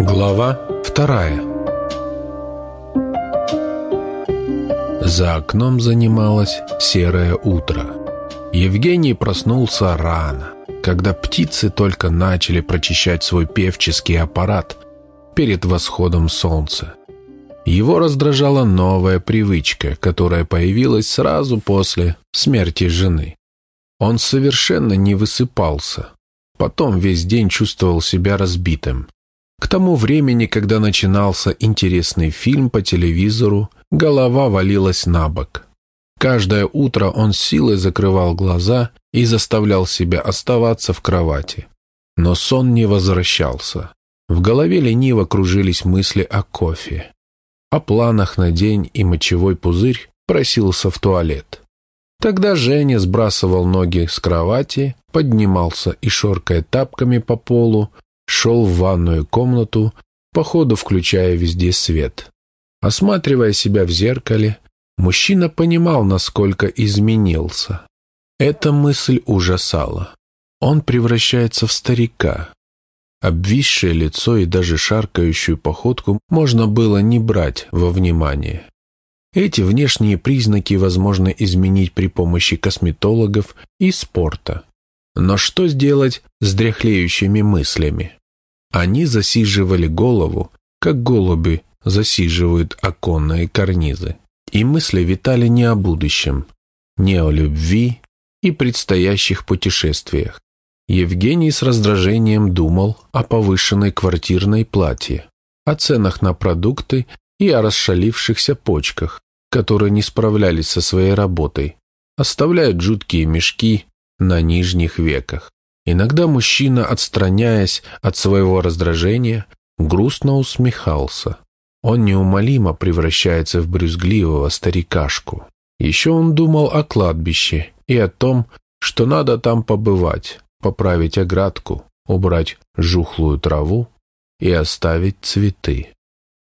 Глава вторая За окном занималось серое утро. Евгений проснулся рано, когда птицы только начали прочищать свой певческий аппарат перед восходом солнца. Его раздражала новая привычка, которая появилась сразу после смерти жены. Он совершенно не высыпался. Потом весь день чувствовал себя разбитым. К тому времени, когда начинался интересный фильм по телевизору, Голова валилась на бок. Каждое утро он силой закрывал глаза и заставлял себя оставаться в кровати. Но сон не возвращался. В голове лениво кружились мысли о кофе. О планах на день и мочевой пузырь просился в туалет. Тогда Женя сбрасывал ноги с кровати, поднимался и, шоркая тапками по полу, шел в ванную комнату, по ходу включая везде свет. Осматривая себя в зеркале, мужчина понимал, насколько изменился. Эта мысль ужасала. Он превращается в старика. Обвисшее лицо и даже шаркающую походку можно было не брать во внимание. Эти внешние признаки возможно изменить при помощи косметологов и спорта. Но что сделать с дряхлеющими мыслями? Они засиживали голову, как голуби засиживают оконные карнизы. И мысли витали не о будущем, не о любви и предстоящих путешествиях. Евгений с раздражением думал о повышенной квартирной плате, о ценах на продукты и о расшалившихся почках, которые не справлялись со своей работой, оставляют жуткие мешки на нижних веках. Иногда мужчина, отстраняясь от своего раздражения, грустно усмехался. Он неумолимо превращается в брюзгливого старикашку. Еще он думал о кладбище и о том, что надо там побывать, поправить оградку, убрать жухлую траву и оставить цветы.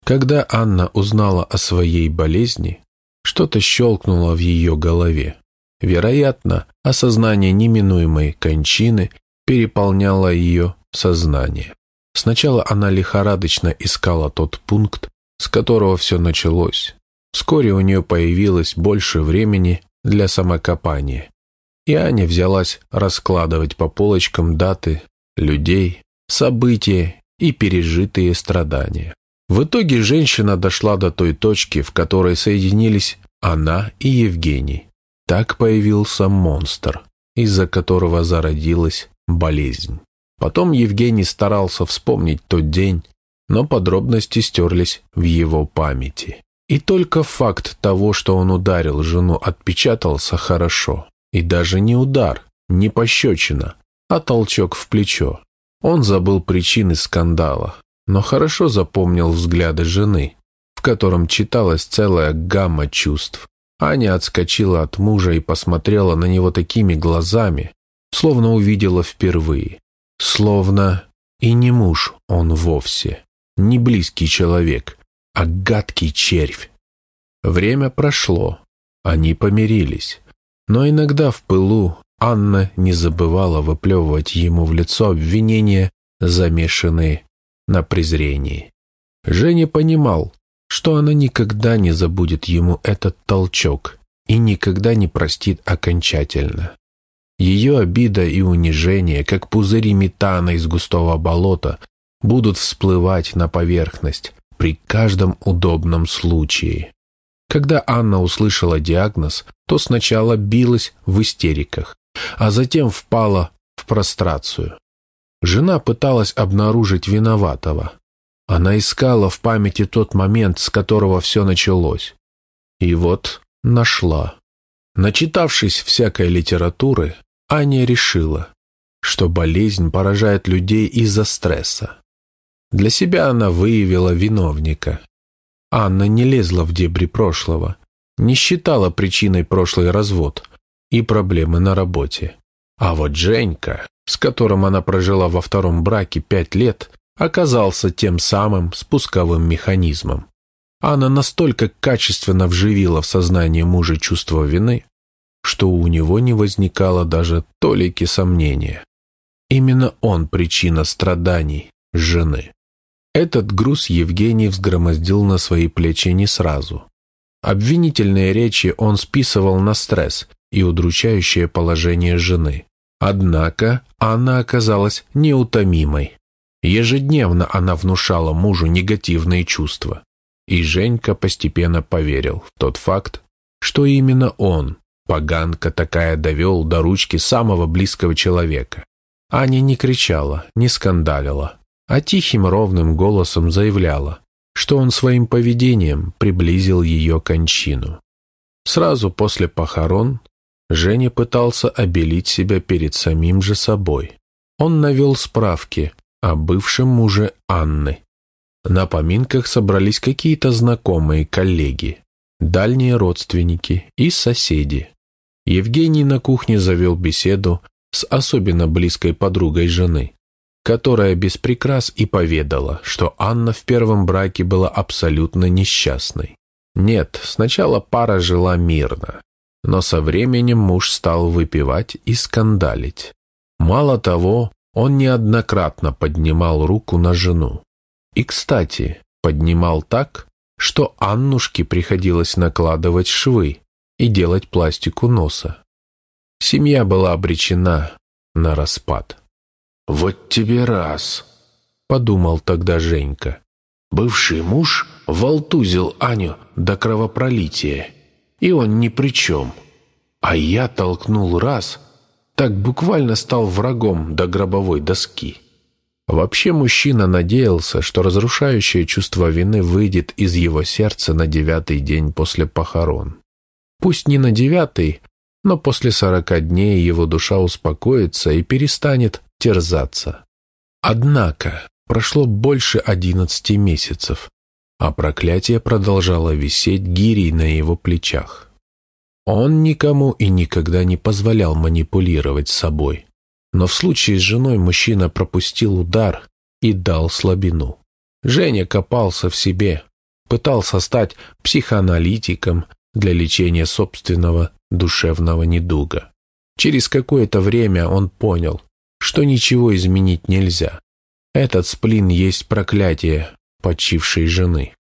Когда Анна узнала о своей болезни, что-то щелкнуло в ее голове. Вероятно, осознание неминуемой кончины переполняло ее сознание. Сначала она лихорадочно искала тот пункт, с которого все началось. Вскоре у нее появилось больше времени для самокопания. И Аня взялась раскладывать по полочкам даты, людей, события и пережитые страдания. В итоге женщина дошла до той точки, в которой соединились она и Евгений. Так появился монстр, из-за которого зародилась болезнь. Потом Евгений старался вспомнить тот день, но подробности стерлись в его памяти. И только факт того, что он ударил жену, отпечатался хорошо. И даже не удар, не пощечина, а толчок в плечо. Он забыл причины скандала, но хорошо запомнил взгляды жены, в котором читалась целая гамма чувств. Аня отскочила от мужа и посмотрела на него такими глазами, словно увидела впервые. Словно и не муж он вовсе не близкий человек, а гадкий червь. Время прошло, они помирились, но иногда в пылу Анна не забывала выплевывать ему в лицо обвинения, замешанные на презрении. Женя понимал, что она никогда не забудет ему этот толчок и никогда не простит окончательно. Ее обида и унижение, как пузыри метана из густого болота, будут всплывать на поверхность при каждом удобном случае. Когда Анна услышала диагноз, то сначала билась в истериках, а затем впала в прострацию. Жена пыталась обнаружить виноватого. Она искала в памяти тот момент, с которого все началось. И вот нашла. Начитавшись всякой литературы, Аня решила, что болезнь поражает людей из-за стресса. Для себя она выявила виновника. Анна не лезла в дебри прошлого, не считала причиной прошлый развод и проблемы на работе. А вот Женька, с которым она прожила во втором браке пять лет, оказался тем самым спусковым механизмом. Анна настолько качественно вживила в сознание мужа чувство вины, что у него не возникало даже толики сомнения. Именно он причина страданий жены. Этот груз Евгений взгромоздил на свои плечи не сразу. Обвинительные речи он списывал на стресс и удручающее положение жены. Однако Анна оказалась неутомимой. Ежедневно она внушала мужу негативные чувства. И Женька постепенно поверил в тот факт, что именно он, поганка такая, довел до ручки самого близкого человека. Аня не кричала, не скандалила, а тихим ровным голосом заявляла, что он своим поведением приблизил ее кончину. Сразу после похорон Женя пытался обелить себя перед самим же собой. Он навел справки о бывшем муже Анны. На поминках собрались какие-то знакомые коллеги, дальние родственники и соседи. Евгений на кухне завел беседу с особенно близкой подругой жены, которая без прикрас и поведала, что Анна в первом браке была абсолютно несчастной. Нет, сначала пара жила мирно, но со временем муж стал выпивать и скандалить. Мало того, он неоднократно поднимал руку на жену. И, кстати, поднимал так, что Аннушке приходилось накладывать швы и делать пластику носа. Семья была обречена на распад. «Вот тебе раз», — подумал тогда Женька. Бывший муж волтузил Аню до кровопролития, и он ни при чем. А я толкнул раз, так буквально стал врагом до гробовой доски. Вообще мужчина надеялся, что разрушающее чувство вины выйдет из его сердца на девятый день после похорон. Пусть не на девятый, но после сорока дней его душа успокоится и перестанет терзаться. Однако прошло больше одиннадцати месяцев, а проклятие продолжало висеть гирей на его плечах. Он никому и никогда не позволял манипулировать собой. Но в случае с женой мужчина пропустил удар и дал слабину. Женя копался в себе, пытался стать психоаналитиком для лечения собственного душевного недуга. Через какое-то время он понял, что ничего изменить нельзя. Этот сплин есть проклятие почившей жены.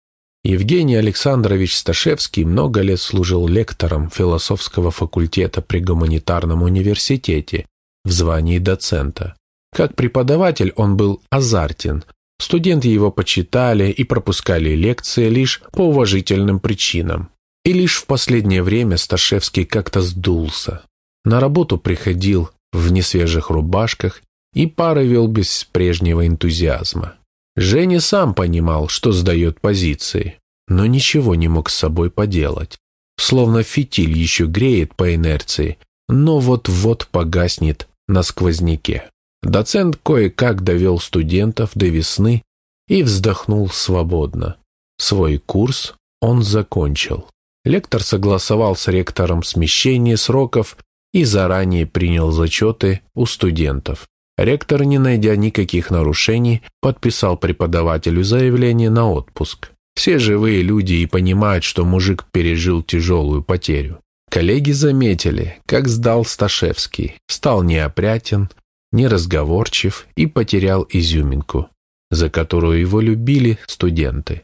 Евгений Александрович Сташевский много лет служил лектором философского факультета при гуманитарном университете в звании доцента. Как преподаватель он был азартен. Студенты его почитали и пропускали лекции лишь по уважительным причинам. И лишь в последнее время Сташевский как-то сдулся. На работу приходил в несвежих рубашках и пары вел без прежнего энтузиазма. Женя сам понимал, что сдает позиции, но ничего не мог с собой поделать. Словно фитиль еще греет по инерции, но вот-вот погаснет на сквозняке. Доцент кое-как довел студентов до весны и вздохнул свободно. Свой курс он закончил. Лектор согласовал с ректором смещение сроков и заранее принял зачеты у студентов. Ректор, не найдя никаких нарушений, подписал преподавателю заявление на отпуск. Все живые люди и понимают, что мужик пережил тяжелую потерю. Коллеги заметили, как сдал Сташевский, стал неопрятен, неразговорчив и потерял изюминку, за которую его любили студенты.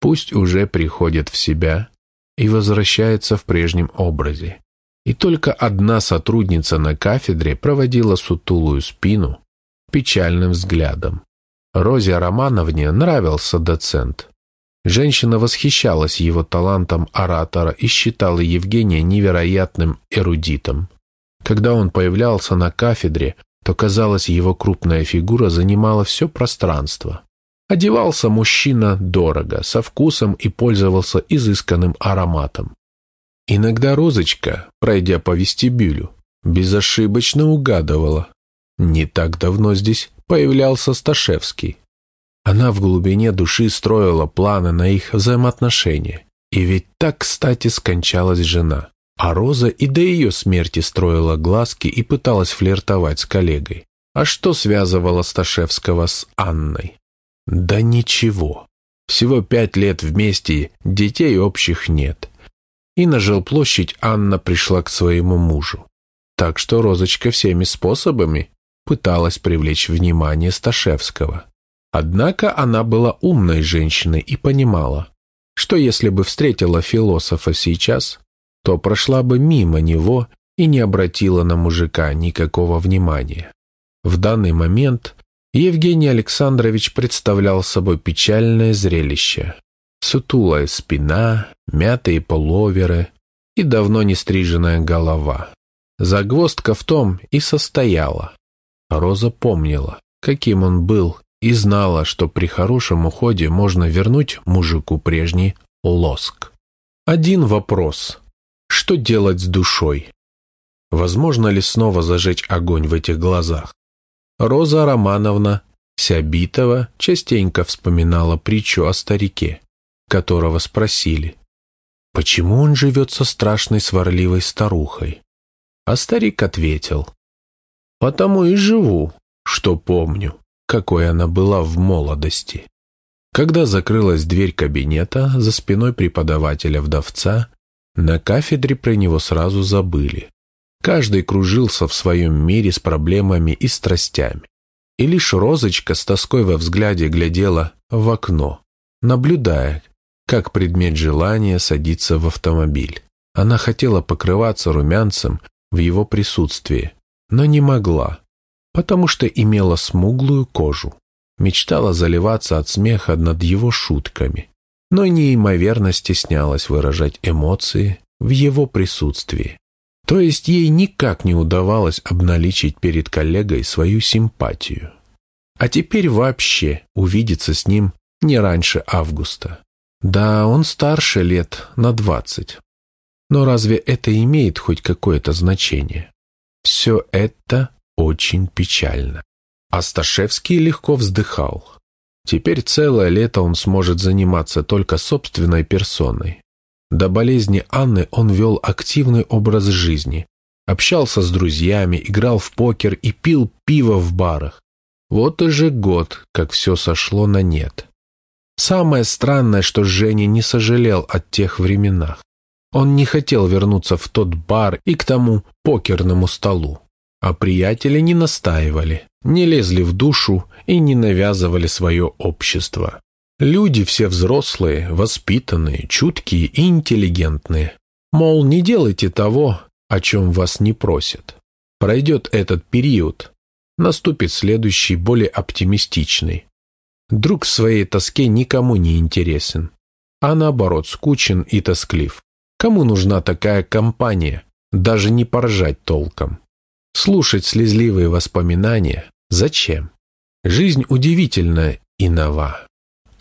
Пусть уже приходит в себя и возвращается в прежнем образе. И только одна сотрудница на кафедре проводила сутулую спину печальным взглядом. Розе Романовне нравился доцент. Женщина восхищалась его талантом оратора и считала Евгения невероятным эрудитом. Когда он появлялся на кафедре, то, казалось, его крупная фигура занимала все пространство. Одевался мужчина дорого, со вкусом и пользовался изысканным ароматом. Иногда Розочка, пройдя по вестибюлю, безошибочно угадывала. Не так давно здесь появлялся Сташевский. Она в глубине души строила планы на их взаимоотношения. И ведь так, кстати, скончалась жена. А Роза и до ее смерти строила глазки и пыталась флиртовать с коллегой. А что связывало Сташевского с Анной? Да ничего. Всего пять лет вместе, детей общих нет. И на жилплощадь Анна пришла к своему мужу. Так что Розочка всеми способами пыталась привлечь внимание Сташевского. Однако она была умной женщиной и понимала, что если бы встретила философа сейчас, то прошла бы мимо него и не обратила на мужика никакого внимания. В данный момент Евгений Александрович представлял собой печальное зрелище. Сутулая спина, мятые половеры и давно не стриженная голова. Загвоздка в том и состояла. Роза помнила, каким он был, и знала, что при хорошем уходе можно вернуть мужику прежний лоск. Один вопрос. Что делать с душой? Возможно ли снова зажечь огонь в этих глазах? Роза Романовна Сябитова частенько вспоминала притчу о старике, которого спросили, почему он живет со страшной сварливой старухой. А старик ответил, потому и живу, что помню, какой она была в молодости. Когда закрылась дверь кабинета за спиной преподавателя-вдовца, на кафедре про него сразу забыли. Каждый кружился в своем мире с проблемами и страстями. И лишь Розочка с тоской во взгляде глядела в окно, наблюдая, как предмет желания садится в автомобиль. Она хотела покрываться румянцем в его присутствии, но не могла, потому что имела смуглую кожу. Мечтала заливаться от смеха над его шутками, но неимоверно стеснялась выражать эмоции в его присутствии. То есть ей никак не удавалось обналичить перед коллегой свою симпатию. А теперь вообще увидеться с ним не раньше августа. Да, он старше лет на двадцать. Но разве это имеет хоть какое-то значение? Все это очень печально. Асташевский легко вздыхал. Теперь целое лето он сможет заниматься только собственной персоной. До болезни Анны он вел активный образ жизни. Общался с друзьями, играл в покер и пил пиво в барах. Вот уже год, как все сошло на нет. Самое странное, что Женя не сожалел от тех временах. Он не хотел вернуться в тот бар и к тому покерному столу. А приятели не настаивали, не лезли в душу и не навязывали свое общество. Люди все взрослые, воспитанные, чуткие и интеллигентные. Мол, не делайте того, о чем вас не просят. Пройдет этот период, наступит следующий, более оптимистичный. Друг в своей тоске никому не интересен, а наоборот скучен и тосклив. Кому нужна такая компания, даже не поржать толком? Слушать слезливые воспоминания зачем? Жизнь удивительна и нова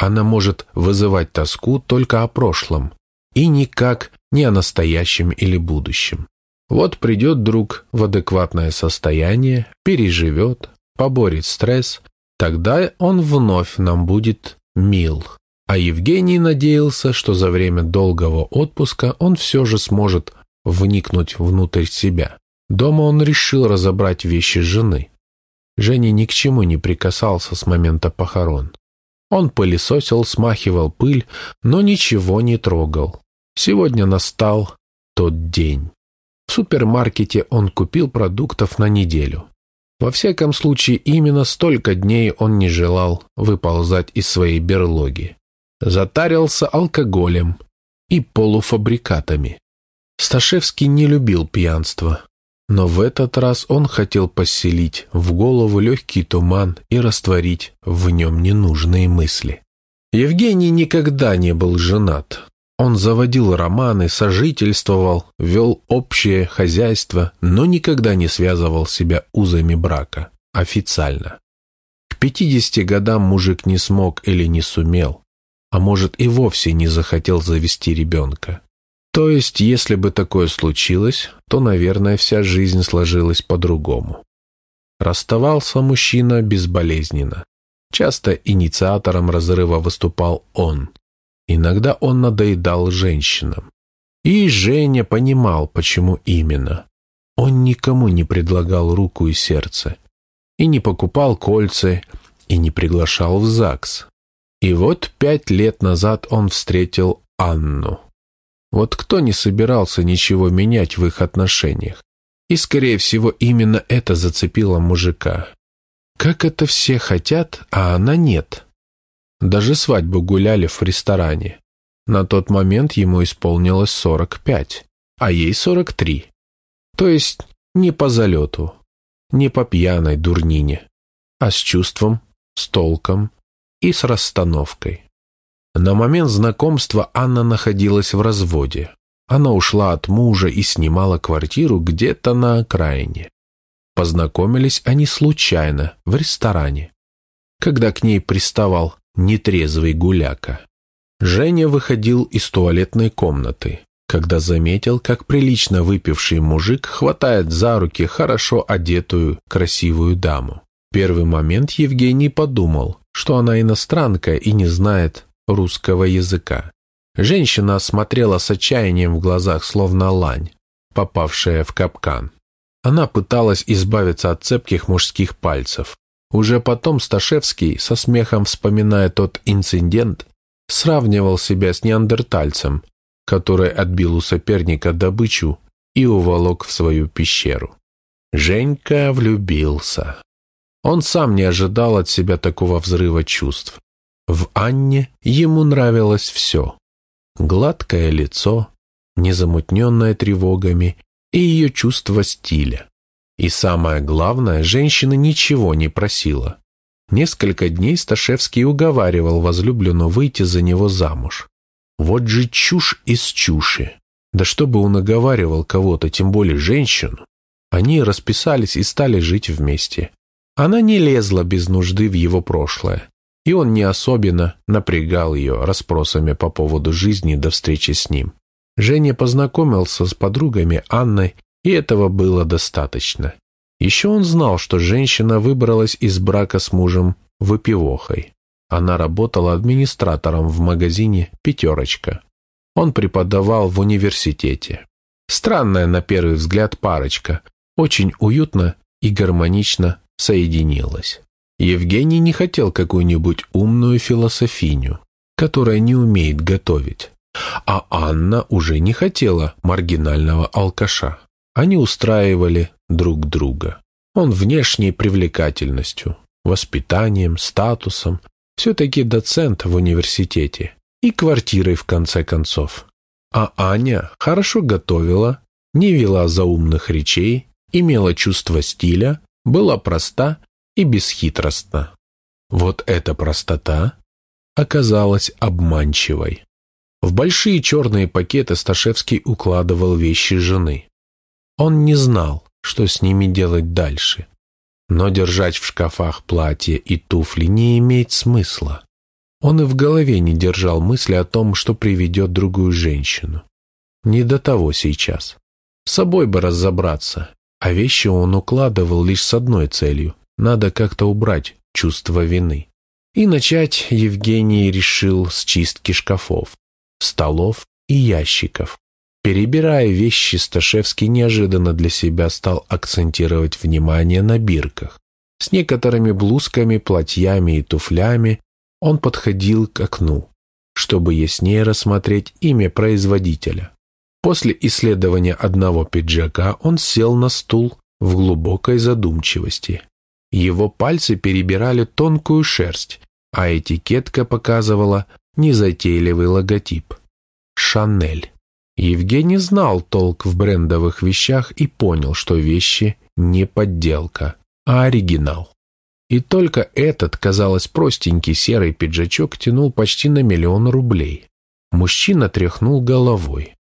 она может вызывать тоску только о прошлом и никак не о настоящем или будущем. Вот придет друг в адекватное состояние, переживет, поборет стресс, тогда он вновь нам будет мил. А Евгений надеялся, что за время долгого отпуска он все же сможет вникнуть внутрь себя. Дома он решил разобрать вещи жены. Женя ни к чему не прикасался с момента похорон. Он пылесосил, смахивал пыль, но ничего не трогал. Сегодня настал тот день. В супермаркете он купил продуктов на неделю. Во всяком случае, именно столько дней он не желал выползать из своей берлоги. Затарился алкоголем и полуфабрикатами. Сташевский не любил пьянство, но в этот раз он хотел поселить в голову легкий туман и растворить в нем ненужные мысли. Евгений никогда не был женат. Он заводил романы, сожительствовал, вел общее хозяйство, но никогда не связывал себя узами брака, официально. К 50 годам мужик не смог или не сумел, а может и вовсе не захотел завести ребенка. То есть, если бы такое случилось, то, наверное, вся жизнь сложилась по-другому. Расставался мужчина безболезненно. Часто инициатором разрыва выступал он. Иногда он надоедал женщинам. И Женя понимал, почему именно. Он никому не предлагал руку и сердце. И не покупал кольца, и не приглашал в ЗАГС. И вот пять лет назад он встретил Анну. Вот кто не собирался ничего менять в их отношениях? И, скорее всего, именно это зацепило мужика. Как это все хотят, а она нет. Даже свадьбу гуляли в ресторане. На тот момент ему исполнилось 45, а ей 43. То есть не по залету, не по пьяной дурнине, а с чувством, с толком и с расстановкой. На момент знакомства Анна находилась в разводе. Она ушла от мужа и снимала квартиру где-то на окраине. Познакомились они случайно, в ресторане, когда к ней приставал нетрезвый гуляка. Женя выходил из туалетной комнаты, когда заметил, как прилично выпивший мужик хватает за руки хорошо одетую, красивую даму. В первый момент Евгений подумал, что она иностранка и не знает русского языка. Женщина смотрела с отчаянием в глазах, словно лань, попавшая в капкан. Она пыталась избавиться от цепких мужских пальцев. Уже потом Сташевский, со смехом вспоминая тот инцидент, сравнивал себя с неандертальцем, который отбил у соперника добычу и уволок в свою пещеру. Женька влюбился. Он сам не ожидал от себя такого взрыва чувств. В Анне ему нравилось все. Гладкое лицо, незамутненное тревогами и ее чувство стиля. И самое главное, женщина ничего не просила. Несколько дней Сташевский уговаривал возлюбленную выйти за него замуж. Вот же чушь из чуши. Да чтобы он уговаривал кого-то, тем более женщину. Они расписались и стали жить вместе. Она не лезла без нужды в его прошлое и он не особенно напрягал ее расспросами по поводу жизни до встречи с ним. Женя познакомился с подругами Анной, и этого было достаточно. Еще он знал, что женщина выбралась из брака с мужем выпивохой. Она работала администратором в магазине «Пятерочка». Он преподавал в университете. Странная на первый взгляд парочка, очень уютно и гармонично соединилась. Евгений не хотел какую-нибудь умную философиню, которая не умеет готовить. А Анна уже не хотела маргинального алкаша. Они устраивали друг друга. Он внешней привлекательностью, воспитанием, статусом, все-таки доцент в университете и квартирой в конце концов. А Аня хорошо готовила, не вела заумных речей, имела чувство стиля, была проста и бесхитростно. Вот эта простота оказалась обманчивой. В большие черные пакеты Сташевский укладывал вещи жены. Он не знал, что с ними делать дальше. Но держать в шкафах платье и туфли не имеет смысла. Он и в голове не держал мысли о том, что приведет другую женщину. Не до того сейчас. С собой бы разобраться, а вещи он укладывал лишь с одной целью надо как-то убрать чувство вины. И начать Евгений решил с чистки шкафов, столов и ящиков. Перебирая вещи, Сташевский неожиданно для себя стал акцентировать внимание на бирках. С некоторыми блузками, платьями и туфлями он подходил к окну, чтобы яснее рассмотреть имя производителя. После исследования одного пиджака он сел на стул в глубокой задумчивости. Его пальцы перебирали тонкую шерсть, а этикетка показывала незатейливый логотип. «Шанель». Евгений знал толк в брендовых вещах и понял, что вещи не подделка, а оригинал. И только этот, казалось, простенький серый пиджачок тянул почти на миллион рублей. Мужчина тряхнул головой.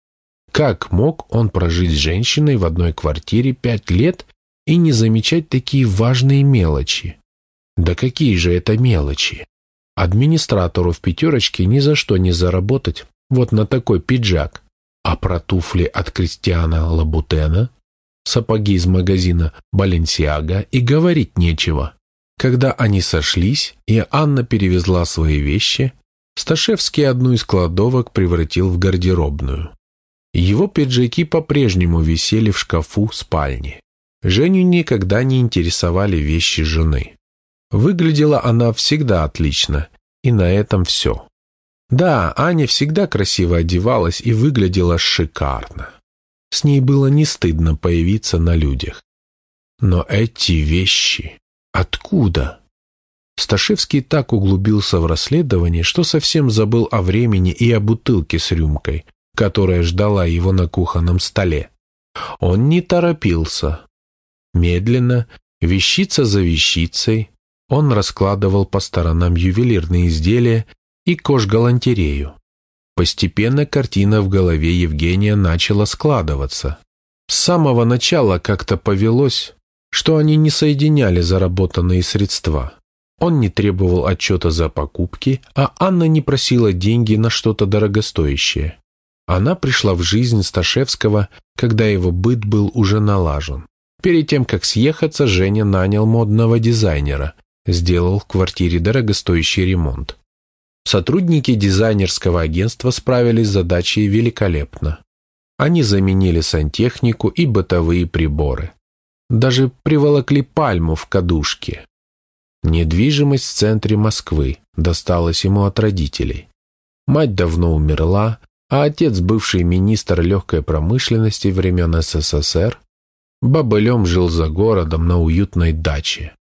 Как мог он прожить с женщиной в одной квартире пять лет и не замечать такие важные мелочи. Да какие же это мелочи? Администратору в пятерочке ни за что не заработать вот на такой пиджак. А про туфли от Кристиана Лабутена, сапоги из магазина Баленсиага и говорить нечего. Когда они сошлись, и Анна перевезла свои вещи, Сташевский одну из кладовок превратил в гардеробную. Его пиджаки по-прежнему висели в шкафу спальни. Женю никогда не интересовали вещи жены. Выглядела она всегда отлично, и на этом все. Да, Аня всегда красиво одевалась и выглядела шикарно. С ней было не стыдно появиться на людях. Но эти вещи... Откуда? Сташевский так углубился в расследование, что совсем забыл о времени и о бутылке с рюмкой, которая ждала его на кухонном столе. Он не торопился. Медленно, вещица за вещицей, он раскладывал по сторонам ювелирные изделия и кож-галантерею. Постепенно картина в голове Евгения начала складываться. С самого начала как-то повелось, что они не соединяли заработанные средства. Он не требовал отчета за покупки, а Анна не просила деньги на что-то дорогостоящее. Она пришла в жизнь Сташевского, когда его быт был уже налажен. Перед тем, как съехаться, Женя нанял модного дизайнера, сделал в квартире дорогостоящий ремонт. Сотрудники дизайнерского агентства справились с задачей великолепно. Они заменили сантехнику и бытовые приборы. Даже приволокли пальму в кадушке. Недвижимость в центре Москвы досталась ему от родителей. Мать давно умерла, а отец, бывший министр легкой промышленности времен СССР, бобылем жил за городом на уютной даче.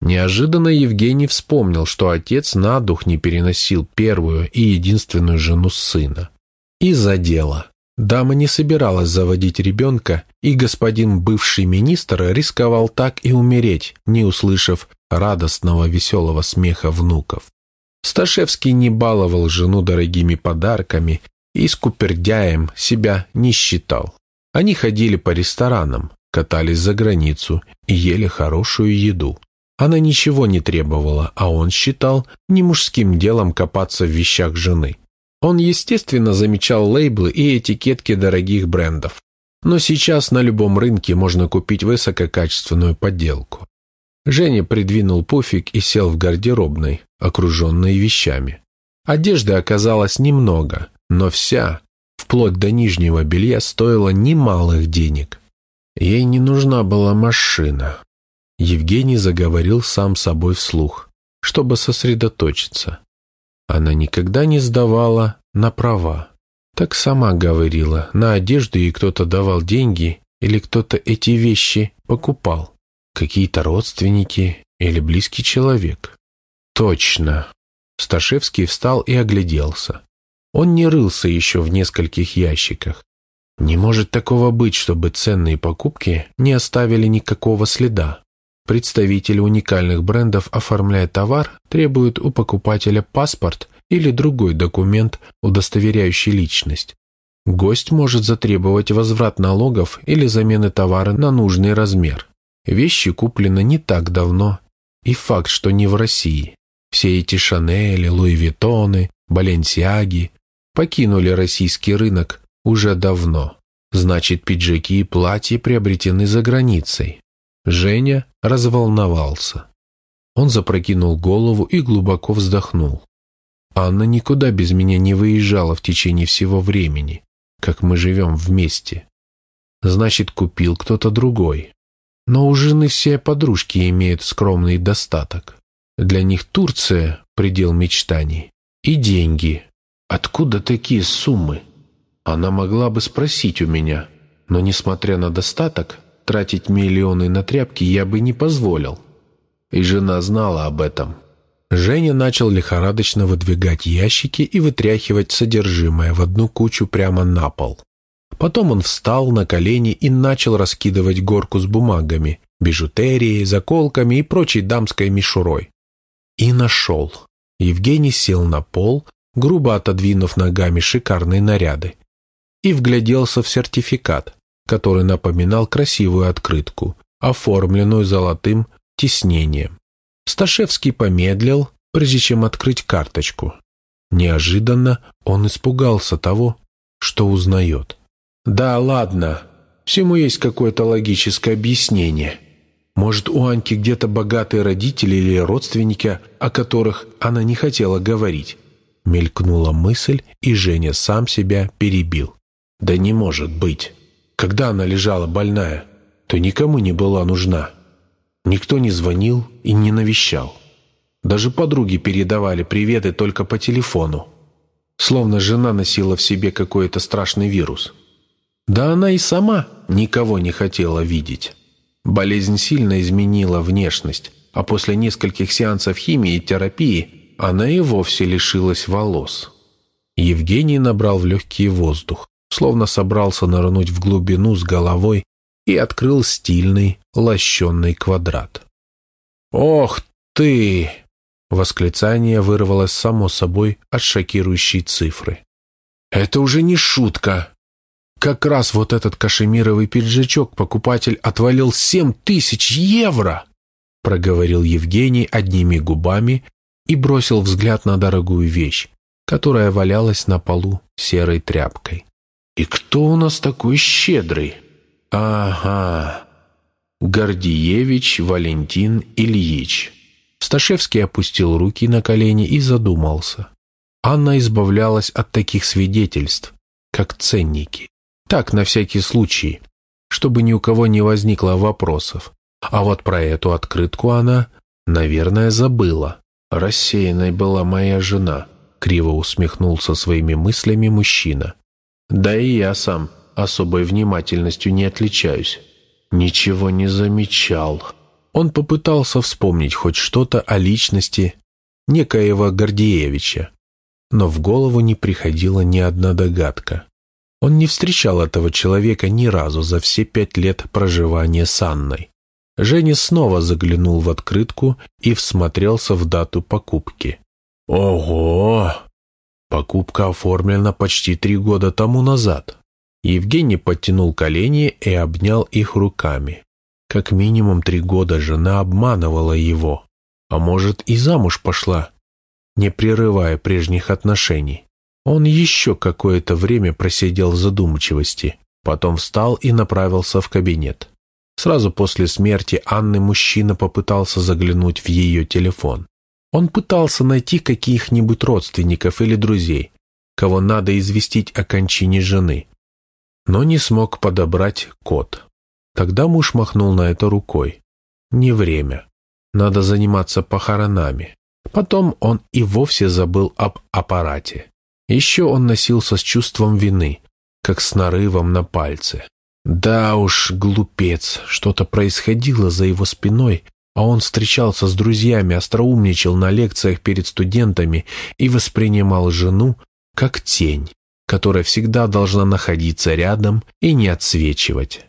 Неожиданно Евгений вспомнил, что отец на дух не переносил первую и единственную жену сына. И за дело. Дама не собиралась заводить ребенка, и господин бывший министр рисковал так и умереть, не услышав радостного веселого смеха внуков. Сташевский не баловал жену дорогими подарками и скупердяем себя не считал. Они ходили по ресторанам, катались за границу и ели хорошую еду. Она ничего не требовала, а он считал не мужским делом копаться в вещах жены. Он, естественно, замечал лейблы и этикетки дорогих брендов. Но сейчас на любом рынке можно купить высококачественную подделку. Женя придвинул пуфик и сел в гардеробной, окруженной вещами. Одежды оказалось немного, но вся, вплоть до нижнего белья, стоила немалых денег. Ей не нужна была машина. Евгений заговорил сам собой вслух, чтобы сосредоточиться. Она никогда не сдавала на права. Так сама говорила, на одежду ей кто-то давал деньги или кто-то эти вещи покупал. Какие-то родственники или близкий человек. Точно. Сташевский встал и огляделся. Он не рылся еще в нескольких ящиках. Не может такого быть, чтобы ценные покупки не оставили никакого следа. Представитель уникальных брендов, оформляя товар, требует у покупателя паспорт или другой документ, удостоверяющий личность. Гость может затребовать возврат налогов или замены товара на нужный размер. Вещи куплены не так давно, и факт, что не в России. Все эти Шанели, Луи Виттоны, Баленсиаги покинули российский рынок уже давно. Значит, пиджаки и платья приобретены за границей. Женя разволновался. Он запрокинул голову и глубоко вздохнул. Анна никуда без меня не выезжала в течение всего времени, как мы живем вместе. Значит, купил кто-то другой. Но у жены все подружки имеют скромный достаток. Для них Турция – предел мечтаний. И деньги. Откуда такие суммы? Она могла бы спросить у меня, но, несмотря на достаток, Тратить миллионы на тряпки я бы не позволил. И жена знала об этом. Женя начал лихорадочно выдвигать ящики и вытряхивать содержимое в одну кучу прямо на пол. Потом он встал на колени и начал раскидывать горку с бумагами, бижутерией, заколками и прочей дамской мишурой. И нашел. Евгений сел на пол, грубо отодвинув ногами шикарные наряды, и вгляделся в сертификат, который напоминал красивую открытку, оформленную золотым тиснением. Сташевский помедлил, прежде чем открыть карточку. Неожиданно он испугался того, что узнает. «Да, ладно, всему есть какое-то логическое объяснение. Может, у Аньки где-то богатые родители или родственники, о которых она не хотела говорить?» Мелькнула мысль, и Женя сам себя перебил. «Да не может быть!» Когда она лежала больная, то никому не была нужна. Никто не звонил и не навещал. Даже подруги передавали приветы только по телефону. Словно жена носила в себе какой-то страшный вирус. Да она и сама никого не хотела видеть. Болезнь сильно изменила внешность, а после нескольких сеансов химии и терапии она и вовсе лишилась волос. Евгений набрал в легкий воздух, словно собрался нырнуть в глубину с головой и открыл стильный лощенный квадрат. «Ох ты!» Восклицание вырвалось само собой от шокирующей цифры. «Это уже не шутка. Как раз вот этот кашемировый пиджачок покупатель отвалил семь тысяч евро!» проговорил Евгений одними губами и бросил взгляд на дорогую вещь, которая валялась на полу серой тряпкой. «И кто у нас такой щедрый?» «Ага, Гордиевич Валентин Ильич». Сташевский опустил руки на колени и задумался. Анна избавлялась от таких свидетельств, как ценники. Так, на всякий случай, чтобы ни у кого не возникло вопросов. А вот про эту открытку она, наверное, забыла. Рассеянной была моя жена, криво усмехнулся своими мыслями мужчина. Да и я сам особой внимательностью не отличаюсь. Ничего не замечал. Он попытался вспомнить хоть что-то о личности некоего Гордеевича, но в голову не приходила ни одна догадка. Он не встречал этого человека ни разу за все пять лет проживания с Анной. Женя снова заглянул в открытку и всмотрелся в дату покупки. «Ого! Покупка оформлена почти три года тому назад». Евгений подтянул колени и обнял их руками. Как минимум три года жена обманывала его, а может и замуж пошла, не прерывая прежних отношений. Он еще какое-то время просидел в задумчивости, потом встал и направился в кабинет. Сразу после смерти Анны мужчина попытался заглянуть в ее телефон. Он пытался найти каких-нибудь родственников или друзей, кого надо известить о кончине жены, но не смог подобрать код. Тогда муж махнул на это рукой. Не время. Надо заниматься похоронами. Потом он и вовсе забыл об аппарате. Еще он носился с чувством вины, как с нарывом на пальце. Да уж, глупец, что-то происходило за его спиной, а он встречался с друзьями, остроумничал на лекциях перед студентами и воспринимал жену как тень, которая всегда должна находиться рядом и не отсвечивать.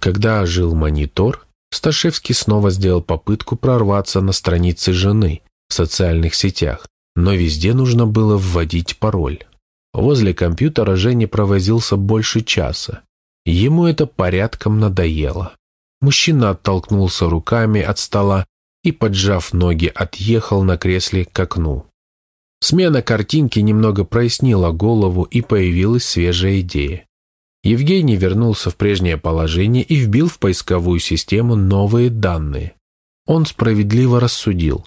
Когда ожил монитор, Сташевский снова сделал попытку прорваться на страницы жены в социальных сетях, но везде нужно было вводить пароль. Возле компьютера Женя провозился больше часа. Ему это порядком надоело. Мужчина оттолкнулся руками от стола и, поджав ноги, отъехал на кресле к окну. Смена картинки немного прояснила голову, и появилась свежая идея. Евгений вернулся в прежнее положение и вбил в поисковую систему новые данные. Он справедливо рассудил,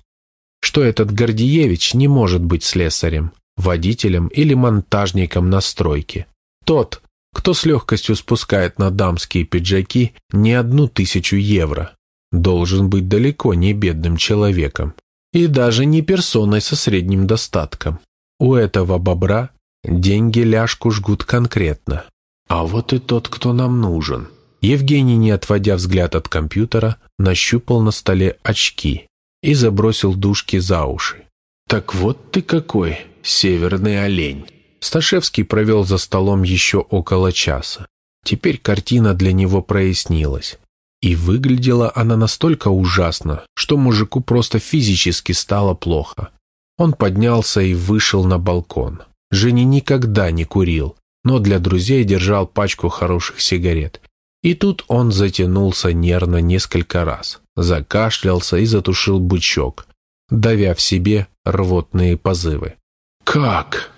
что этот Гордиевич не может быть слесарем, водителем или монтажником на стройке. Тот, кто с легкостью спускает на дамские пиджаки не одну тысячу евро, должен быть далеко не бедным человеком и даже не персоной со средним достатком. У этого бобра деньги ляжку жгут конкретно. А вот и тот, кто нам нужен. Евгений, не отводя взгляд от компьютера, нащупал на столе очки и забросил дужки за уши. «Так вот ты какой, северный олень!» Сташевский провел за столом еще около часа. Теперь картина для него прояснилась. И выглядела она настолько ужасно, что мужику просто физически стало плохо. Он поднялся и вышел на балкон. Женя никогда не курил, но для друзей держал пачку хороших сигарет. И тут он затянулся нервно несколько раз, закашлялся и затушил бычок, давя в себе рвотные позывы. «Как?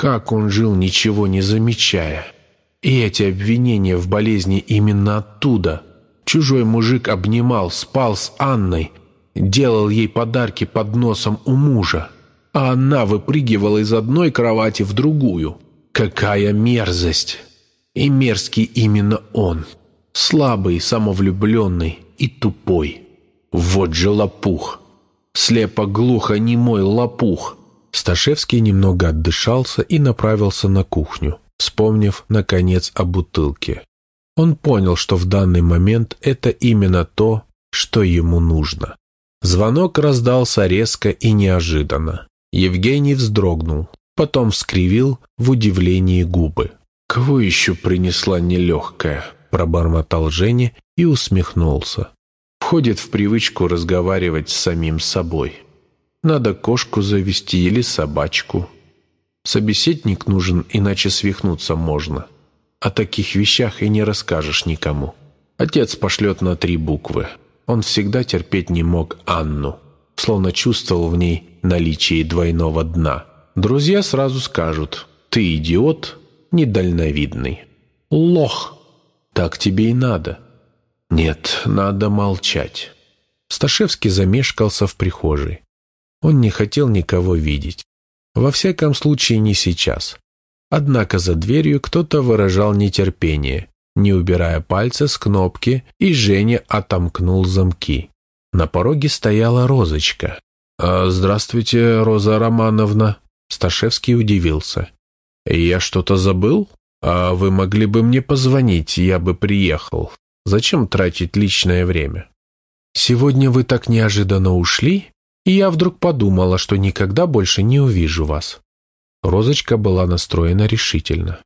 Как он жил, ничего не замечая? И эти обвинения в болезни именно оттуда. Чужой мужик обнимал, спал с Анной, делал ей подарки под носом у мужа, а она выпрыгивала из одной кровати в другую». Какая мерзость! И мерзкий именно он. Слабый, самовлюбленный и тупой. Вот же лопух. Слепо-глухо немой лопух. Сташевский немного отдышался и направился на кухню. вспомнив, наконец, о бутылке. Он понял, что в данный момент это именно то, что ему нужно. Звонок раздался резко и неожиданно. Евгений вздрогнул, потом скривил в удивлении губы. «Кого еще принесла нелегкая?» – пробормотал Женя и усмехнулся. Входит в привычку разговаривать с самим собой. Надо кошку завести или собачку. Собеседник нужен, иначе свихнуться можно. О таких вещах и не расскажешь никому. Отец пошлет на три буквы. Он всегда терпеть не мог Анну, словно чувствовал в ней наличие двойного дна. Друзья сразу скажут «ты идиот, недальновидный». «Лох!» «Так тебе и надо». «Нет, надо молчать». Сташевский замешкался в прихожей. Он не хотел никого видеть. Во всяком случае, не сейчас. Однако за дверью кто-то выражал нетерпение, не убирая пальца с кнопки, и Женя отомкнул замки. На пороге стояла Розочка. «А, «Здравствуйте, Роза Романовна», — Сташевский удивился. «Я что-то забыл? А вы могли бы мне позвонить, я бы приехал. Зачем тратить личное время?» «Сегодня вы так неожиданно ушли, и я вдруг подумала, что никогда больше не увижу вас». Розочка была настроена решительно.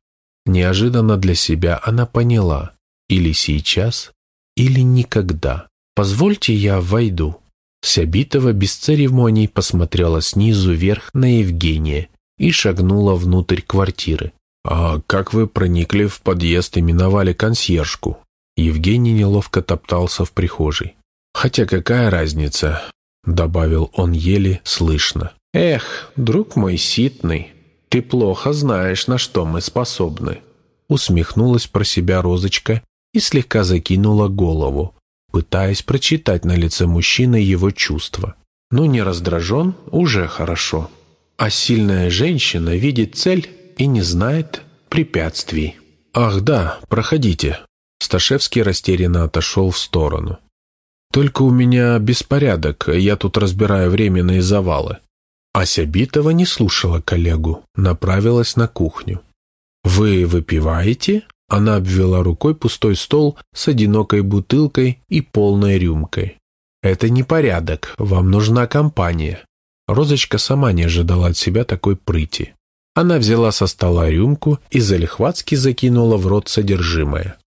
Неожиданно для себя она поняла, или сейчас, или никогда. «Позвольте я войду». Сябитова без церемоний посмотрела снизу вверх на Евгения и шагнула внутрь квартиры. «А как вы проникли в подъезд и миновали консьержку?» Евгений неловко топтался в прихожей. «Хотя какая разница?» — добавил он еле слышно. «Эх, друг мой ситный, ты плохо знаешь, на что мы способны». Усмехнулась про себя Розочка и слегка закинула голову, пытаясь прочитать на лице мужчины его чувства. Но не раздражен – уже хорошо. А сильная женщина видит цель и не знает препятствий. «Ах да, проходите». Сташевский растерянно отошел в сторону. «Только у меня беспорядок, я тут разбираю временные завалы». Ася Битова не слушала коллегу, направилась на кухню. «Вы выпиваете?» Она обвела рукой пустой стол с одинокой бутылкой и полной рюмкой. «Это не порядок, вам нужна компания». Розочка сама не ожидала от себя такой прыти. Она взяла со стола рюмку и залихватски закинула в рот содержимое.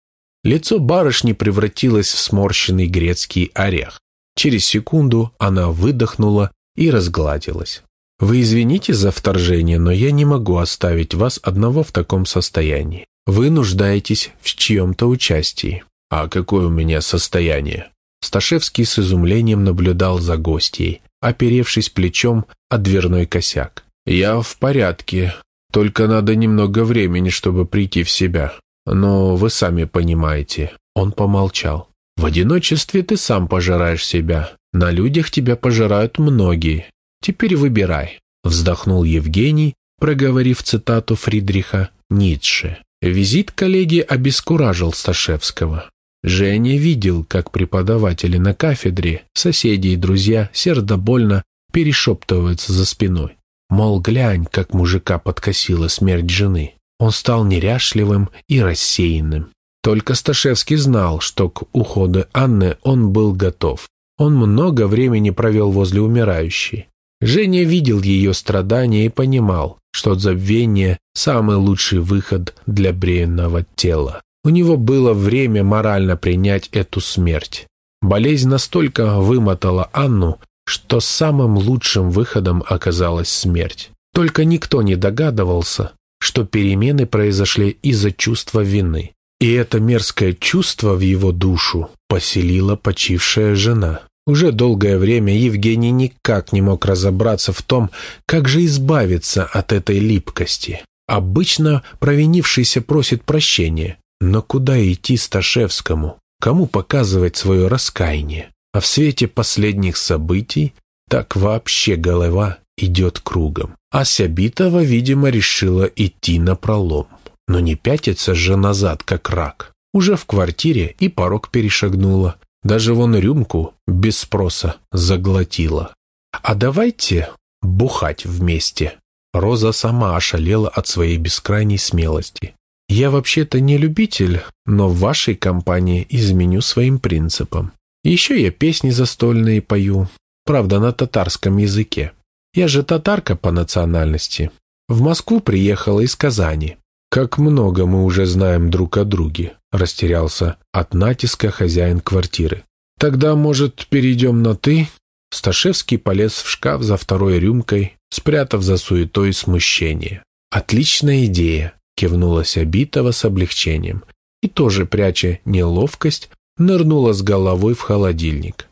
Лицо барышни превратилось в сморщенный грецкий орех. Через секунду она выдохнула и разгладилась. «Вы извините за вторжение, но я не могу оставить вас одного в таком состоянии. Вы нуждаетесь в чьем-то участии». «А какое у меня состояние?» Сташевский с изумлением наблюдал за гостьей, оперевшись плечом о дверной косяк. «Я в порядке, только надо немного времени, чтобы прийти в себя. Но вы сами понимаете». Он помолчал. «В одиночестве ты сам пожираешь себя. На людях тебя пожирают многие. Теперь выбирай», — вздохнул Евгений, проговорив цитату Фридриха Ницше. Визит коллеги обескуражил Сташевского. Женя видел, как преподаватели на кафедре, соседи и друзья сердобольно перешептываются за спиной. Мол, глянь, как мужика подкосила смерть жены. Он стал неряшливым и рассеянным. Только Сташевский знал, что к уходу Анны он был готов. Он много времени провел возле умирающей. Женя видел ее страдания и понимал, что забвение – самый лучший выход для бренного тела. У него было время морально принять эту смерть. Болезнь настолько вымотала Анну, что самым лучшим выходом оказалась смерть. Только никто не догадывался, что перемены произошли из-за чувства вины. И это мерзкое чувство в его душу поселила почившая жена. Уже долгое время Евгений никак не мог разобраться в том, как же избавиться от этой липкости. Обычно провинившийся просит прощения, но куда идти Сташевскому? Кому показывать свое раскаяние? А в свете последних событий так вообще голова идет кругом. Ася Битова, видимо, решила идти на пролом. Но не пятится же назад, как рак. Уже в квартире и порог перешагнула. Даже вон рюмку без спроса заглотила. А давайте бухать вместе. Роза сама ошалела от своей бескрайней смелости. Я вообще-то не любитель, но в вашей компании изменю своим принципам. Еще я песни застольные пою, правда, на татарском языке. Я же татарка по национальности. В Москву приехала из Казани. Как много мы уже знаем друг о друге, растерялся от натиска хозяин квартиры. Тогда, может, перейдем на «ты»? Сташевский полез в шкаф за второй рюмкой, спрятав за суетой смущение. «Отличная идея», — кивнулась Обитова с облегчением. И тоже, пряча неловкость, нырнула с головой в холодильник.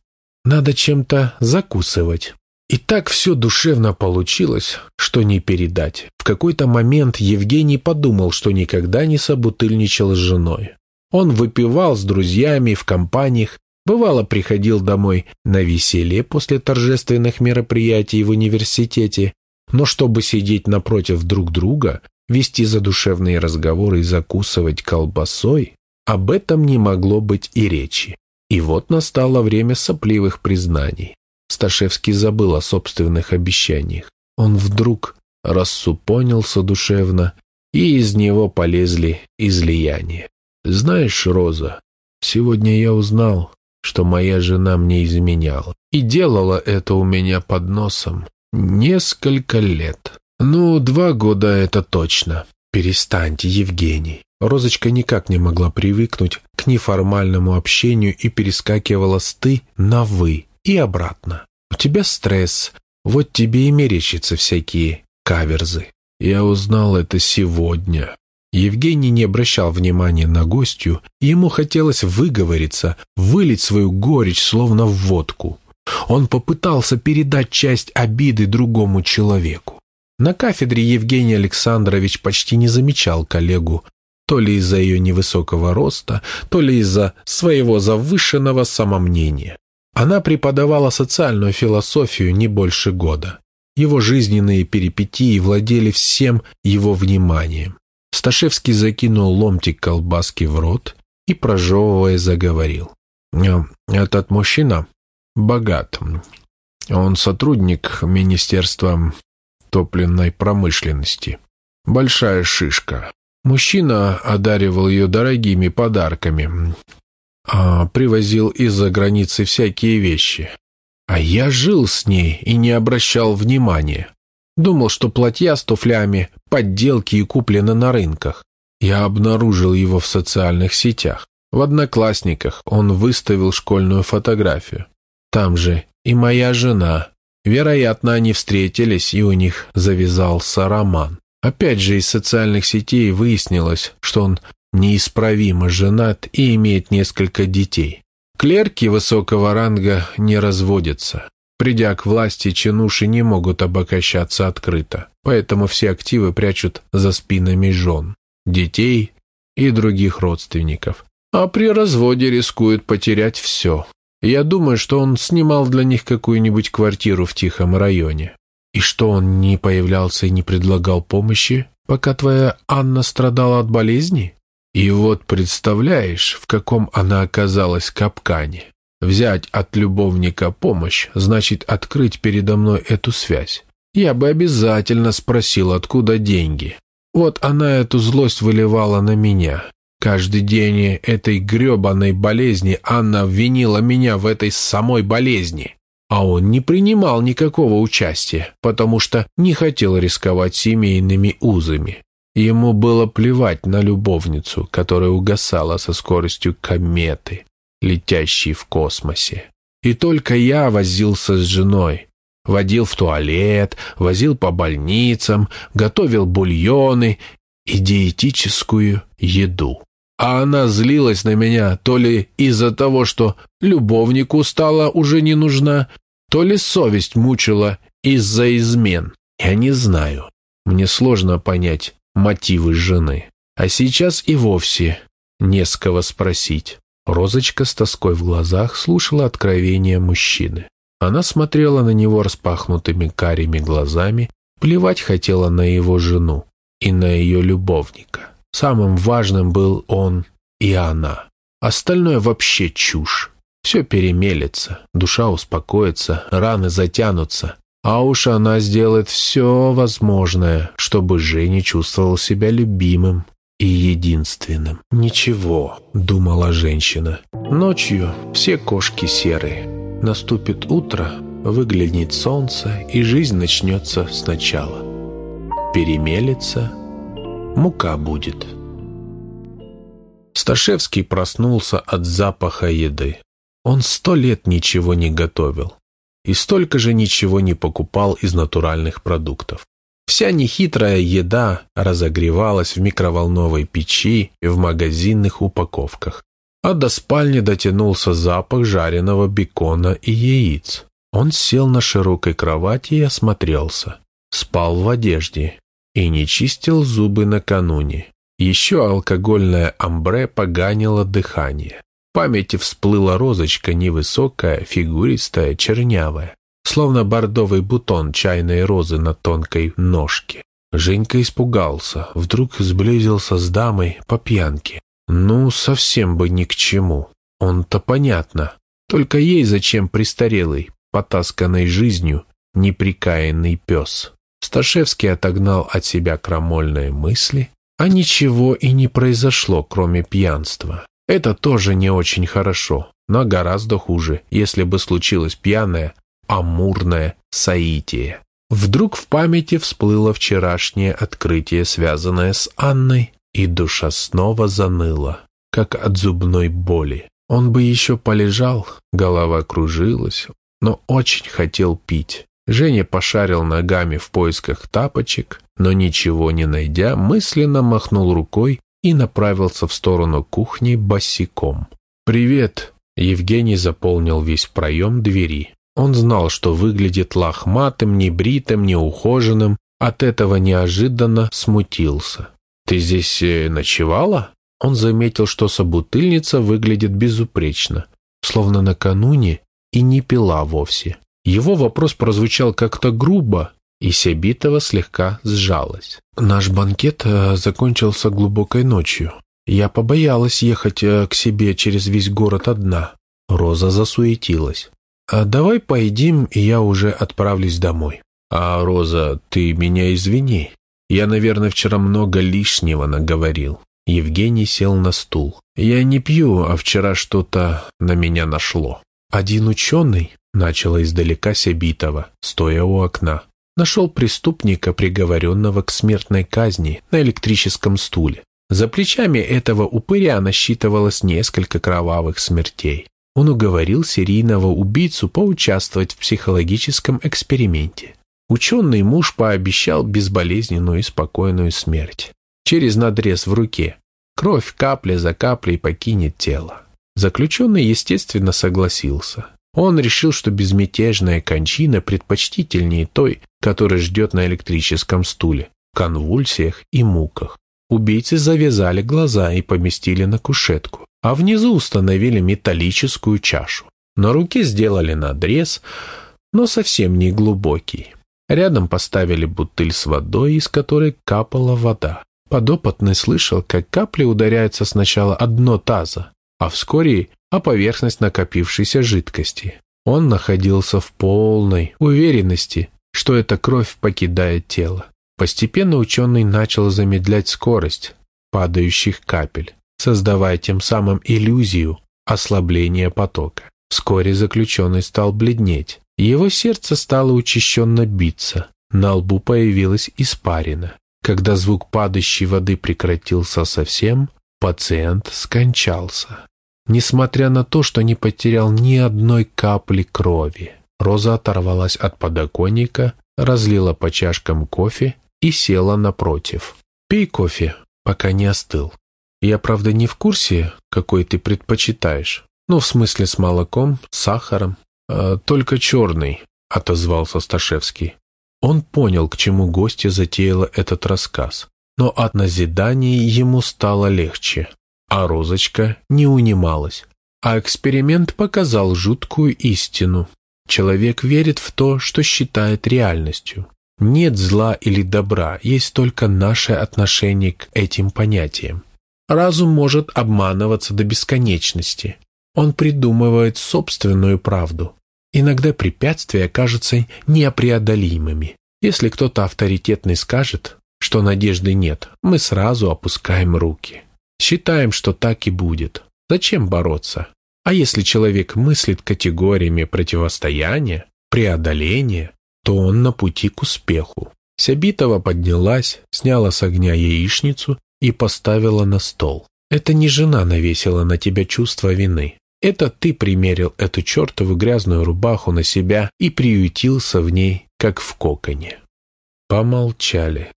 «Надо чем-то закусывать». И так все душевно получилось, что не передать. В какой-то момент Евгений подумал, что никогда не собутыльничал с женой. Он выпивал с друзьями в компаниях, бывало приходил домой на веселье после торжественных мероприятий в университете, но чтобы сидеть напротив друг друга, вести задушевные разговоры и закусывать колбасой, об этом не могло быть и речи. И вот настало время сопливых признаний. Сташевский забыл о собственных обещаниях. Он вдруг рассупонился душевно, и из него полезли излияния. «Знаешь, Роза, сегодня я узнал, что моя жена мне изменяла, и делала это у меня под носом несколько лет. Ну, два года это точно. Перестаньте, Евгений. Розочка никак не могла привыкнуть к неформальному общению и перескакивала с «ты» на «вы» и обратно. У тебя стресс, вот тебе и мерещатся всякие каверзы. Я узнал это сегодня. Евгений не обращал внимания на гостью, и ему хотелось выговориться, вылить свою горечь, словно в водку. Он попытался передать часть обиды другому человеку. На кафедре Евгений Александрович почти не замечал коллегу, то ли из-за ее невысокого роста, то ли из-за своего завышенного самомнения. Она преподавала социальную философию не больше года. Его жизненные перипетии владели всем его вниманием. Сташевский закинул ломтик колбаски в рот и, прожевывая, заговорил. «Э, «Этот мужчина богат. Он сотрудник Министерства топливной промышленности. Большая шишка. Мужчина одаривал ее дорогими подарками, а привозил из-за границы всякие вещи. А я жил с ней и не обращал внимания. Думал, что платья с туфлями, подделки и куплены на рынках. Я обнаружил его в социальных сетях. В Одноклассниках он выставил школьную фотографию. Там же и моя жена. Вероятно, они встретились, и у них завязался роман. Опять же, из социальных сетей выяснилось, что он неисправимо женат и имеет несколько детей. Клерки высокого ранга не разводятся. Придя к власти, чинуши не могут обогащаться открыто, поэтому все активы прячут за спинами жен, детей и других родственников. А при разводе рискуют потерять все. Я думаю, что он снимал для них какую-нибудь квартиру в тихом районе. И что он не появлялся и не предлагал помощи, пока твоя Анна страдала от болезни? И вот представляешь, в каком она оказалась капкане. Взять от любовника помощь, значит открыть передо мной эту связь. Я бы обязательно спросил, откуда деньги. Вот она эту злость выливала на меня. Каждый день этой гребаной болезни Анна обвинила меня в этой самой болезни. А он не принимал никакого участия, потому что не хотел рисковать семейными узами. Ему было плевать на любовницу, которая угасала со скоростью кометы, летящей в космосе. И только я возился с женой. Водил в туалет, возил по больницам, готовил бульоны и диетическую еду. А она злилась на меня то ли из-за того, что любовнику стала уже не нужна, то ли совесть мучила из-за измен. Я не знаю. Мне сложно понять мотивы жены. А сейчас и вовсе не с кого спросить. Розочка с тоской в глазах слушала откровения мужчины. Она смотрела на него распахнутыми карими глазами, плевать хотела на его жену и на ее любовника. Самым важным был он и она. Остальное вообще чушь. Все перемелется, душа успокоится, раны затянутся. А уж она сделает все возможное, чтобы Женя чувствовал себя любимым. и единственным. «Ничего», — думала женщина. «Ночью все кошки серые. Наступит утро, выглянет солнце, и жизнь начнется сначала. Перемелется, мука будет». Сташевский проснулся от запаха еды. Он сто лет ничего не готовил и столько же ничего не покупал из натуральных продуктов. Вся нехитрая еда разогревалась в микроволновой печи и в магазинных упаковках. А до спальни дотянулся запах жареного бекона и яиц. Он сел на широкой кровати и осмотрелся. Спал в одежде и не чистил зубы накануне. Еще алкогольное амбре поганило дыхание. Памяти всплыла розочка невысокая, фигуристая, чернявая словно бордовый бутон чайной розы на тонкой ножке. Женька испугался, вдруг сблизился с дамой по пьянке. Ну, совсем бы ни к чему. Он-то понятно. Только ей зачем престарелый, потасканный жизнью, неприкаянный пес. Сташевский отогнал от себя крамольные мысли, а ничего и не произошло, кроме пьянства. Это тоже не очень хорошо, но гораздо хуже, если бы случилось пьяное, амурное соитие. Вдруг в памяти всплыло вчерашнее открытие, связанное с Анной, и душа снова заныла, как от зубной боли. Он бы еще полежал, голова кружилась, но очень хотел пить. Женя пошарил ногами в поисках тапочек, но ничего не найдя, мысленно махнул рукой и направился в сторону кухни босиком. «Привет!» Евгений заполнил весь проем двери. Он знал, что выглядит лохматым, небритым, неухоженным. От этого неожиданно смутился. «Ты здесь э, ночевала?» Он заметил, что собутыльница выглядит безупречно, словно накануне и не пила вовсе. Его вопрос прозвучал как-то грубо, и Себитова слегка сжалась. «Наш банкет э, закончился глубокой ночью. Я побоялась ехать э, к себе через весь город одна». Роза засуетилась. А давай поедим, и я уже отправлюсь домой. А, Роза, ты меня извини. Я, наверное, вчера много лишнего наговорил. Евгений сел на стул. Я не пью, а вчера что-то на меня нашло. Один ученый, начала издалека Себитова, стоя у окна, нашел преступника, приговоренного к смертной казни на электрическом стуле. За плечами этого упыря насчитывалось несколько кровавых смертей он уговорил серийного убийцу поучаствовать в психологическом эксперименте. Ученый муж пообещал безболезненную и спокойную смерть. Через надрез в руке. Кровь капля за каплей покинет тело. Заключенный, естественно, согласился. Он решил, что безмятежная кончина предпочтительнее той, которая ждет на электрическом стуле, конвульсиях и муках. Убийцы завязали глаза и поместили на кушетку а внизу установили металлическую чашу. На руке сделали надрез, но совсем не глубокий. Рядом поставили бутыль с водой, из которой капала вода. Подопытный слышал, как капли ударяются сначала о дно таза, а вскоре о поверхность накопившейся жидкости. Он находился в полной уверенности, что эта кровь покидает тело. Постепенно ученый начал замедлять скорость падающих капель создавая тем самым иллюзию ослабления потока. Вскоре заключенный стал бледнеть. Его сердце стало учащенно биться. На лбу появилась испарина. Когда звук падающей воды прекратился совсем, пациент скончался. Несмотря на то, что не потерял ни одной капли крови, Роза оторвалась от подоконника, разлила по чашкам кофе и села напротив. «Пей кофе, пока не остыл». Я, правда, не в курсе, какой ты предпочитаешь. Ну, в смысле, с молоком, с сахаром. А, только черный, отозвался Сташевский. Он понял, к чему гостья затеяла этот рассказ. Но от назидания ему стало легче. А розочка не унималась. А эксперимент показал жуткую истину. Человек верит в то, что считает реальностью. Нет зла или добра, есть только наше отношение к этим понятиям. Разум может обманываться до бесконечности. Он придумывает собственную правду. Иногда препятствия кажутся непреодолимыми. Если кто-то авторитетный скажет что надежды нет, мы сразу опускаем руки. Считаем, что так и будет. Зачем бороться? А если человек мыслит категориями противостояния, преодоления, то он на пути к успеху. Сябитова поднялась, сняла с огня яичницу и поставила на стол. Это не жена навесила на тебя чувство вины. Это ты примерил эту чертову грязную рубаху на себя и приютился в ней, как в коконе. Помолчали.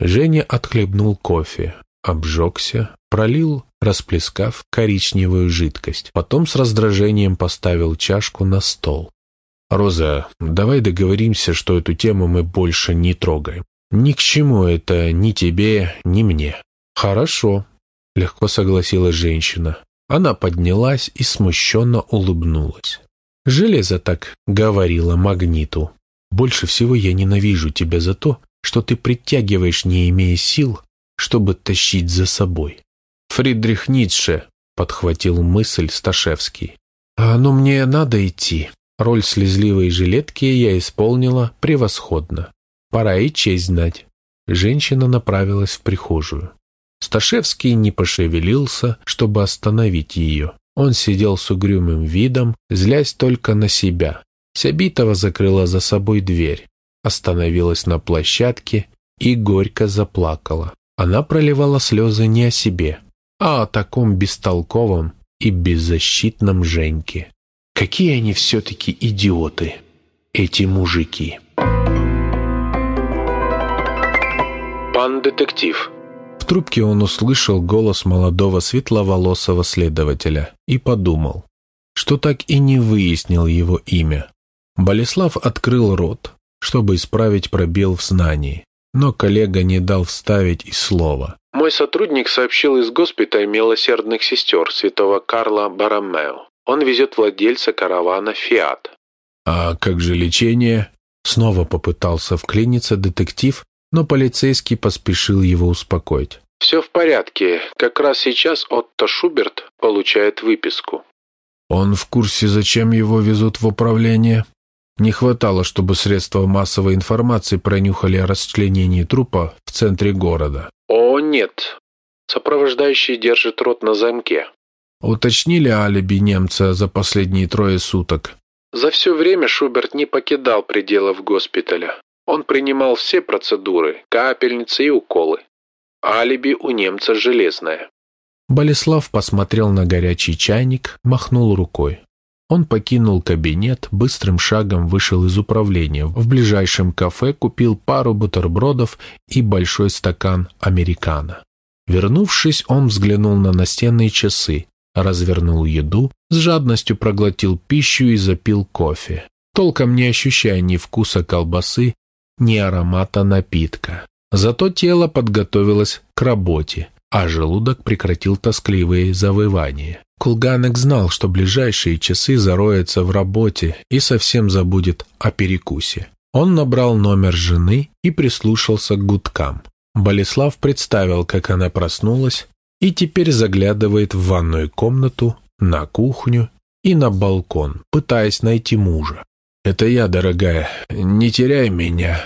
Женя отхлебнул кофе, обжегся, пролил, расплескав коричневую жидкость. Потом с раздражением поставил чашку на стол. «Роза, давай договоримся, что эту тему мы больше не трогаем. Ни к чему это ни тебе, ни мне». «Хорошо», — легко согласилась женщина. Она поднялась и смущенно улыбнулась. «Железо так говорила магниту. Больше всего я ненавижу тебя за то, что ты притягиваешь, не имея сил, чтобы тащить за собой». «Фридрих Ницше», — подхватил мысль Сташевский. «А ну мне надо идти. Роль слезливой жилетки я исполнила превосходно. Пора и честь знать». Женщина направилась в прихожую. Сташевский не пошевелился, чтобы остановить ее. Он сидел с угрюмым видом, злясь только на себя. Сябитова закрыла за собой дверь, остановилась на площадке и горько заплакала. Она проливала слезы не о себе, а о таком бестолковом и беззащитном Женьке. Какие они все-таки идиоты, эти мужики. Пан детектив трубке он услышал голос молодого светловолосого следователя и подумал, что так и не выяснил его имя. Болеслав открыл рот, чтобы исправить пробел в знании, но коллега не дал вставить и слова. «Мой сотрудник сообщил из госпиталя милосердных сестер святого Карла Барамео. Он везет владельца каравана «Фиат». «А как же лечение?» Снова попытался вклиниться детектив, но полицейский поспешил его успокоить. «Все в порядке. Как раз сейчас Отто Шуберт получает выписку». «Он в курсе, зачем его везут в управление?» Не хватало, чтобы средства массовой информации пронюхали о расчленении трупа в центре города. «О, нет. Сопровождающий держит рот на замке». Уточнили алиби немца за последние трое суток. За все время Шуберт не покидал пределов госпиталя. Он принимал все процедуры, капельницы и уколы. Алиби у немца железное. Болеслав посмотрел на горячий чайник, махнул рукой. Он покинул кабинет, быстрым шагом вышел из управления. В ближайшем кафе купил пару бутербродов и большой стакан американо. Вернувшись, он взглянул на настенные часы, развернул еду, с жадностью проглотил пищу и запил кофе, толком не ощущая ни вкуса колбасы, ни аромата напитка. Зато тело подготовилось к работе, а желудок прекратил тоскливые завывания. Кулганек знал, что ближайшие часы зароется в работе и совсем забудет о перекусе. Он набрал номер жены и прислушался к гудкам. Болеслав представил, как она проснулась и теперь заглядывает в ванную комнату, на кухню и на балкон, пытаясь найти мужа. «Это я, дорогая. Не теряй меня.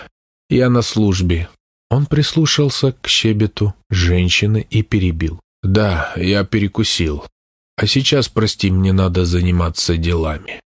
Я на службе». Он прислушался к щебету женщины и перебил. «Да, я перекусил. А сейчас, прости, мне надо заниматься делами.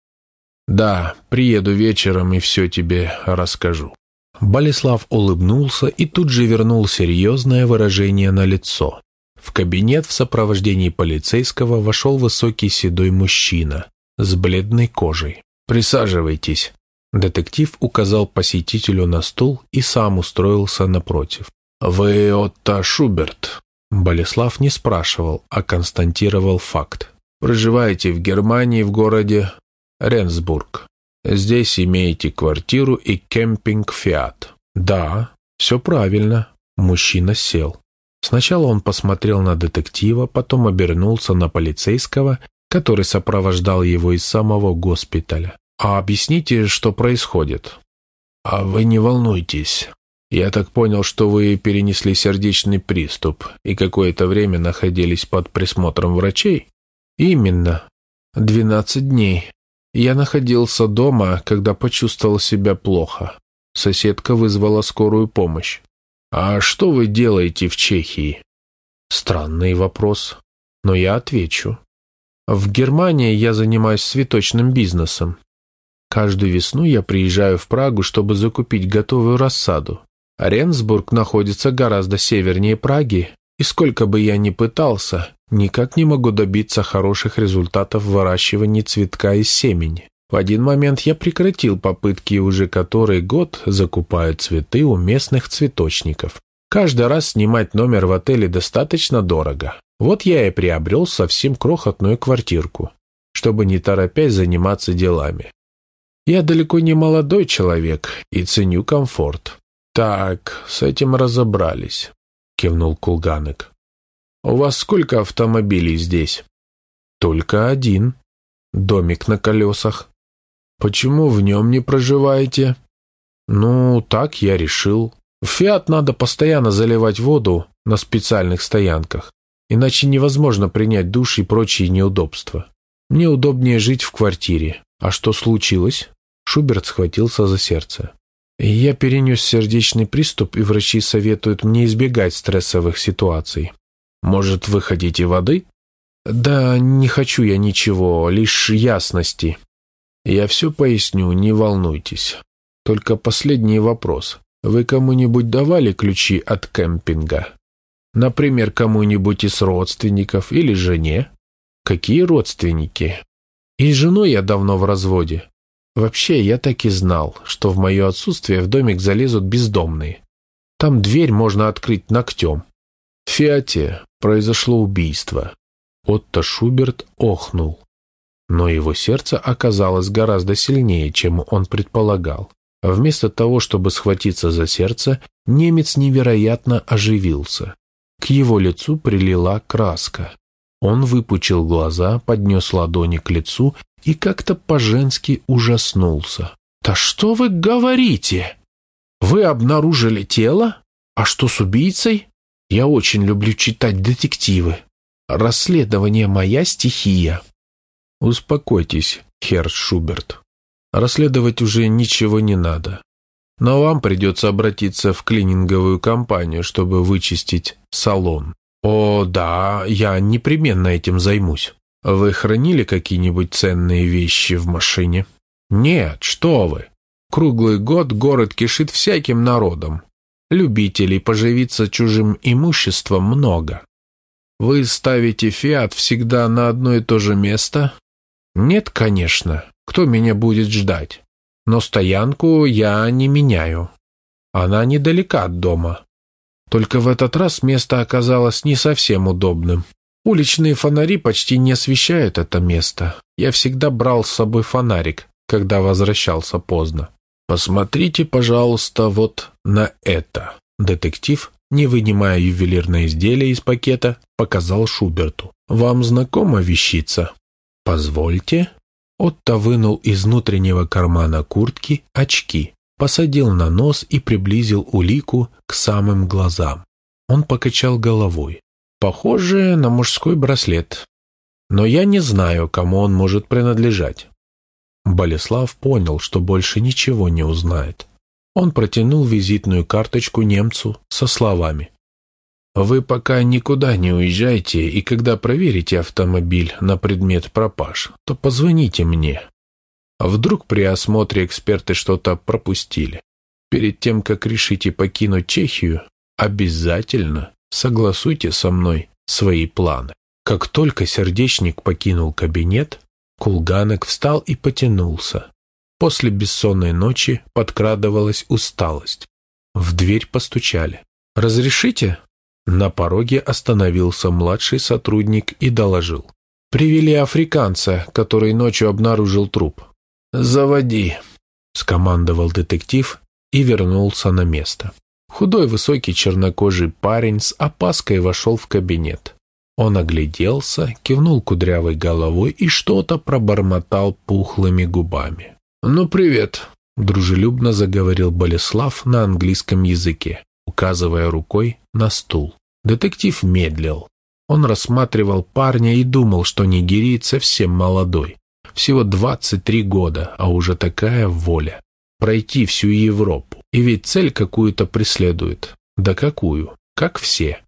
Да, приеду вечером и все тебе расскажу». Болеслав улыбнулся и тут же вернул серьезное выражение на лицо. В кабинет в сопровождении полицейского вошел высокий седой мужчина с бледной кожей. «Присаживайтесь». Детектив указал посетителю на стул и сам устроился напротив. «Вы Отто Шуберт?» Болеслав не спрашивал, а констатировал факт. «Проживаете в Германии в городе Ренсбург. Здесь имеете квартиру и кемпинг «Фиат». «Да, все правильно». Мужчина сел. Сначала он посмотрел на детектива, потом обернулся на полицейского, который сопровождал его из самого госпиталя. «А объясните, что происходит?» «А вы не волнуйтесь. Я так понял, что вы перенесли сердечный приступ и какое-то время находились под присмотром врачей?» «Именно. Двенадцать дней. Я находился дома, когда почувствовал себя плохо. Соседка вызвала скорую помощь. «А что вы делаете в Чехии?» Странный вопрос, но я отвечу. В Германии я занимаюсь цветочным бизнесом. Каждую весну я приезжаю в Прагу, чтобы закупить готовую рассаду. Ренсбург находится гораздо севернее Праги, и сколько бы я ни пытался, никак не могу добиться хороших результатов в выращивании цветка из семени. В один момент я прекратил попытки уже который год закупаю цветы у местных цветочников. Каждый раз снимать номер в отеле достаточно дорого. Вот я и приобрел совсем крохотную квартирку, чтобы не торопясь заниматься делами. Я далеко не молодой человек и ценю комфорт. Так, с этим разобрались, кивнул Кулганек. У вас сколько автомобилей здесь? Только один. Домик на колесах. Почему в нем не проживаете? Ну, так я решил. В «Фиат» надо постоянно заливать воду на специальных стоянках, иначе невозможно принять душ и прочие неудобства. Мне удобнее жить в квартире. А что случилось? Шуберт схватился за сердце. Я перенес сердечный приступ, и врачи советуют мне избегать стрессовых ситуаций. Может, вы хотите воды? Да, не хочу я ничего, лишь ясности. Я все поясню, не волнуйтесь. Только последний вопрос. Вы кому-нибудь давали ключи от кемпинга? Например, кому-нибудь из родственников или жене? Какие родственники? И с женой я давно в разводе. Вообще, я так и знал, что в мое отсутствие в домик залезут бездомные. Там дверь можно открыть ногтем. В Фиате произошло убийство. Отто Шуберт охнул. Но его сердце оказалось гораздо сильнее, чем он предполагал. Вместо того, чтобы схватиться за сердце, немец невероятно оживился. К его лицу прилила краска. Он выпучил глаза, поднес ладони к лицу и как-то по-женски ужаснулся. «Да что вы говорите? Вы обнаружили тело? А что с убийцей? Я очень люблю читать детективы. Расследование моя стихия». «Успокойтесь, Херр Шуберт. Расследовать уже ничего не надо. Но вам придется обратиться в клининговую компанию, чтобы вычистить салон. О, да, я непременно этим займусь. Вы хранили какие-нибудь ценные вещи в машине? Нет, что вы. Круглый год город кишит всяким народом. Любителей поживиться чужим имуществом много. Вы ставите «Фиат» всегда на одно и то же место? Нет, конечно. Кто меня будет ждать? Но стоянку я не меняю. Она недалека от дома. Только в этот раз место оказалось не совсем удобным. Уличные фонари почти не освещают это место. Я всегда брал с собой фонарик, когда возвращался поздно. Посмотрите, пожалуйста, вот на это. Детектив, не вынимая ювелирное изделие из пакета, показал Шуберту. Вам знакома вещица? Позвольте. Отто вынул из внутреннего кармана куртки очки, посадил на нос и приблизил улику к самым глазам. Он покачал головой. Похоже на мужской браслет. Но я не знаю, кому он может принадлежать. Болеслав понял, что больше ничего не узнает. Он протянул визитную карточку немцу со словами. «Вы пока никуда не уезжайте, и когда проверите автомобиль на предмет пропаж, то позвоните мне. Вдруг при осмотре эксперты что-то пропустили. Перед тем, как решите покинуть Чехию, обязательно согласуйте со мной свои планы. Как только сердечник покинул кабинет, Кулганок встал и потянулся. После бессонной ночи подкрадывалась усталость. В дверь постучали. «Разрешите?» На пороге остановился младший сотрудник и доложил. «Привели африканца, который ночью обнаружил труп». «Заводи», — скомандовал детектив и вернулся на место. Худой, высокий, чернокожий парень с опаской вошел в кабинет. Он огляделся, кивнул кудрявой головой и что-то пробормотал пухлыми губами. «Ну, привет», — дружелюбно заговорил Болеслав на английском языке, указывая рукой на стул. Детектив медлил. Он рассматривал парня и думал, что нигериец совсем молодой. Всего 23 года, а уже такая воля. Пройти всю Европу. И ведь цель какую-то преследует. Да какую? Как все.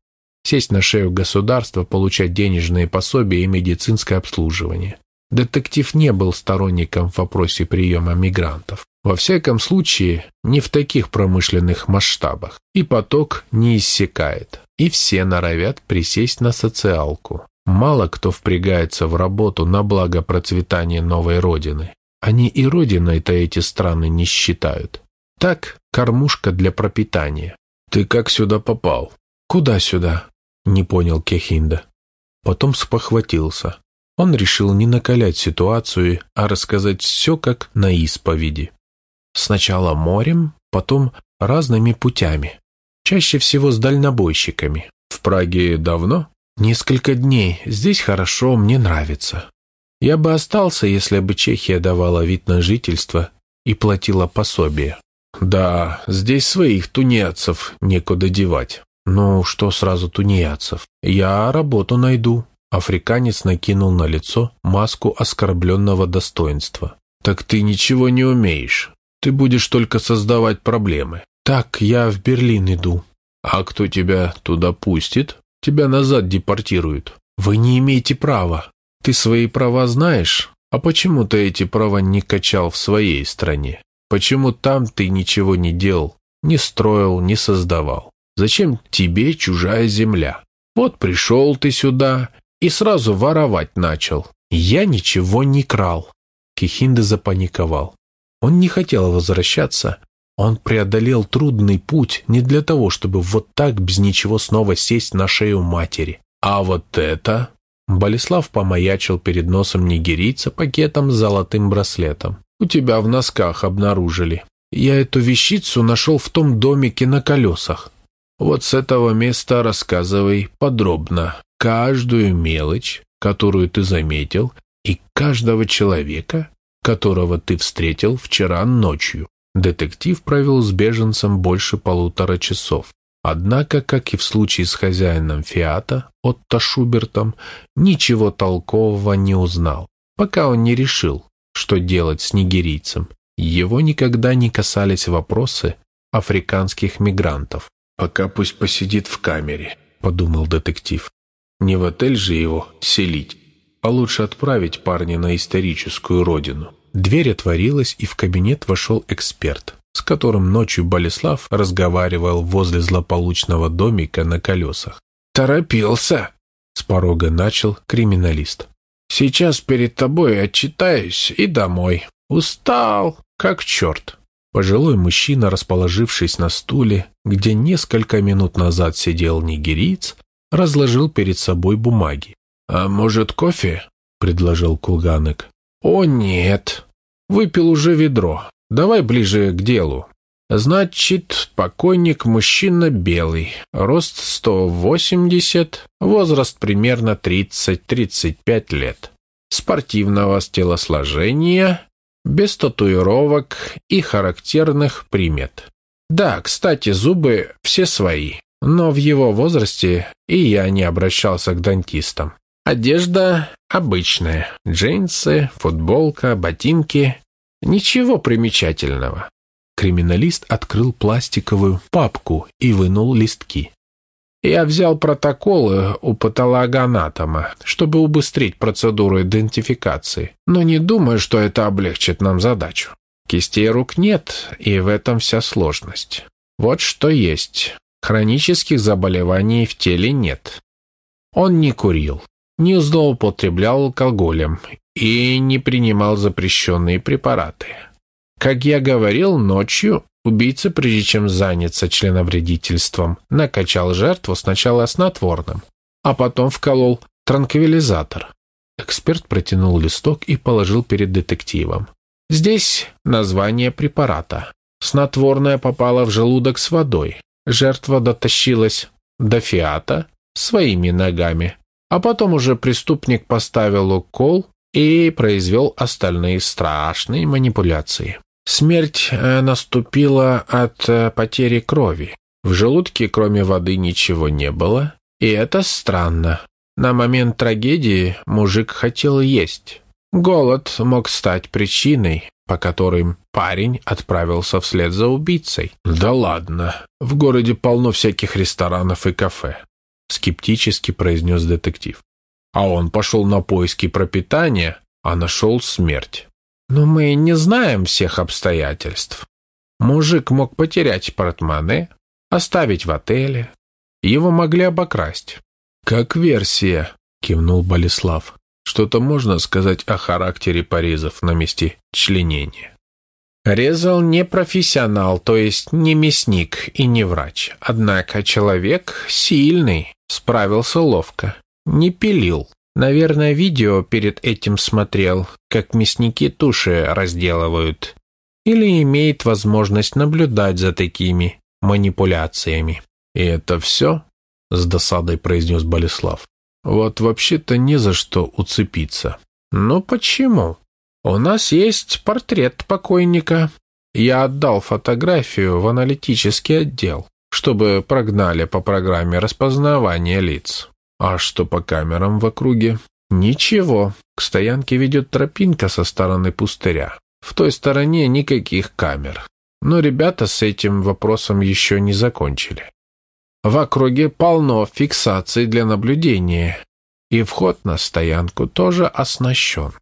Сесть на шею государства, получать денежные пособия и медицинское обслуживание. Детектив не был сторонником в вопросе приема мигрантов. Во всяком случае, не в таких промышленных масштабах. И поток не иссякает. И все норовят присесть на социалку. Мало кто впрягается в работу на благо процветания новой родины. Они и родиной-то эти страны не считают. Так, кормушка для пропитания. «Ты как сюда попал?» «Куда сюда?» — не понял Кехинда. Потом спохватился. Он решил не накалять ситуацию, а рассказать все как на исповеди. Сначала морем, потом разными путями. Чаще всего с дальнобойщиками. В Праге давно? Несколько дней. Здесь хорошо, мне нравится. Я бы остался, если бы Чехия давала вид на жительство и платила пособие. Да, здесь своих тунеядцев некуда девать. Ну, что сразу тунеядцев? Я работу найду. Африканец накинул на лицо маску оскорбленного достоинства. «Так ты ничего не умеешь. Ты будешь только создавать проблемы». «Так, я в Берлин иду». «А кто тебя туда пустит? Тебя назад депортируют». «Вы не имеете права. Ты свои права знаешь? А почему ты эти права не качал в своей стране? Почему там ты ничего не делал, не строил, не создавал? Зачем тебе чужая земля? Вот пришел ты сюда и сразу воровать начал. Я ничего не крал. Кихинда запаниковал. Он не хотел возвращаться. Он преодолел трудный путь не для того, чтобы вот так без ничего снова сесть на шею матери. А вот это... Болеслав помаячил перед носом нигерийца пакетом с золотым браслетом. «У тебя в носках обнаружили. Я эту вещицу нашел в том домике на колесах. Вот с этого места рассказывай подробно каждую мелочь, которую ты заметил, и каждого человека, которого ты встретил вчера ночью. Детектив провел с беженцем больше полутора часов. Однако, как и в случае с хозяином Фиата, Отто Шубертом, ничего толкового не узнал, пока он не решил, что делать с нигерийцем. Его никогда не касались вопросы африканских мигрантов. «Пока пусть посидит в камере», — подумал детектив. Не в отель же его селить, а лучше отправить парня на историческую родину. Дверь отворилась, и в кабинет вошел эксперт, с которым ночью Болеслав разговаривал возле злополучного домика на колесах. «Торопился!» — с порога начал криминалист. «Сейчас перед тобой отчитаюсь и домой. Устал, как черт!» Пожилой мужчина, расположившись на стуле, где несколько минут назад сидел нигериец, разложил перед собой бумаги. «А может, кофе?» — предложил Кулганек. «О, нет. Выпил уже ведро. Давай ближе к делу. Значит, покойник мужчина белый, рост 180, возраст примерно 30-35 лет. Спортивного телосложения, без татуировок и характерных примет. Да, кстати, зубы все свои. Но в его возрасте и я не обращался к дантистам. Одежда обычная. Джинсы, футболка, ботинки. Ничего примечательного. Криминалист открыл пластиковую папку и вынул листки. Я взял протоколы у патологоанатома, чтобы убыстрить процедуру идентификации, но не думаю, что это облегчит нам задачу. Кистей рук нет, и в этом вся сложность. Вот что есть. Хронических заболеваний в теле нет. Он не курил, не злоупотреблял алкоголем и не принимал запрещенные препараты. Как я говорил, ночью убийца, прежде чем заняться членовредительством, накачал жертву сначала снотворным, а потом вколол транквилизатор. Эксперт протянул листок и положил перед детективом. Здесь название препарата. Снотворное попало в желудок с водой жертва дотащилась до фиата своими ногами, а потом уже преступник поставил укол и произвел остальные страшные манипуляции. Смерть э, наступила от э, потери крови. В желудке кроме воды ничего не было, и это странно. На момент трагедии мужик хотел есть. Голод мог стать причиной, по которым парень отправился вслед за убийцей. «Да ладно, в городе полно всяких ресторанов и кафе», — скептически произнес детектив. «А он пошел на поиски пропитания, а нашел смерть. Но мы не знаем всех обстоятельств. Мужик мог потерять портмоне, оставить в отеле. Его могли обокрасть». «Как версия», — кивнул Болеслав. Что-то можно сказать о характере порезов на месте членения? Резал не профессионал, то есть не мясник и не врач. Однако человек сильный, справился ловко. Не пилил. Наверное, видео перед этим смотрел, как мясники туши разделывают. Или имеет возможность наблюдать за такими манипуляциями. «И это все?» — с досадой произнес Болеслав. Вот вообще-то не за что уцепиться. Но почему? У нас есть портрет покойника. Я отдал фотографию в аналитический отдел, чтобы прогнали по программе распознавания лиц. А что по камерам в округе? Ничего. К стоянке ведет тропинка со стороны пустыря. В той стороне никаких камер. Но ребята с этим вопросом еще не закончили. В округе полно фиксаций для наблюдения, и вход на стоянку тоже оснащен.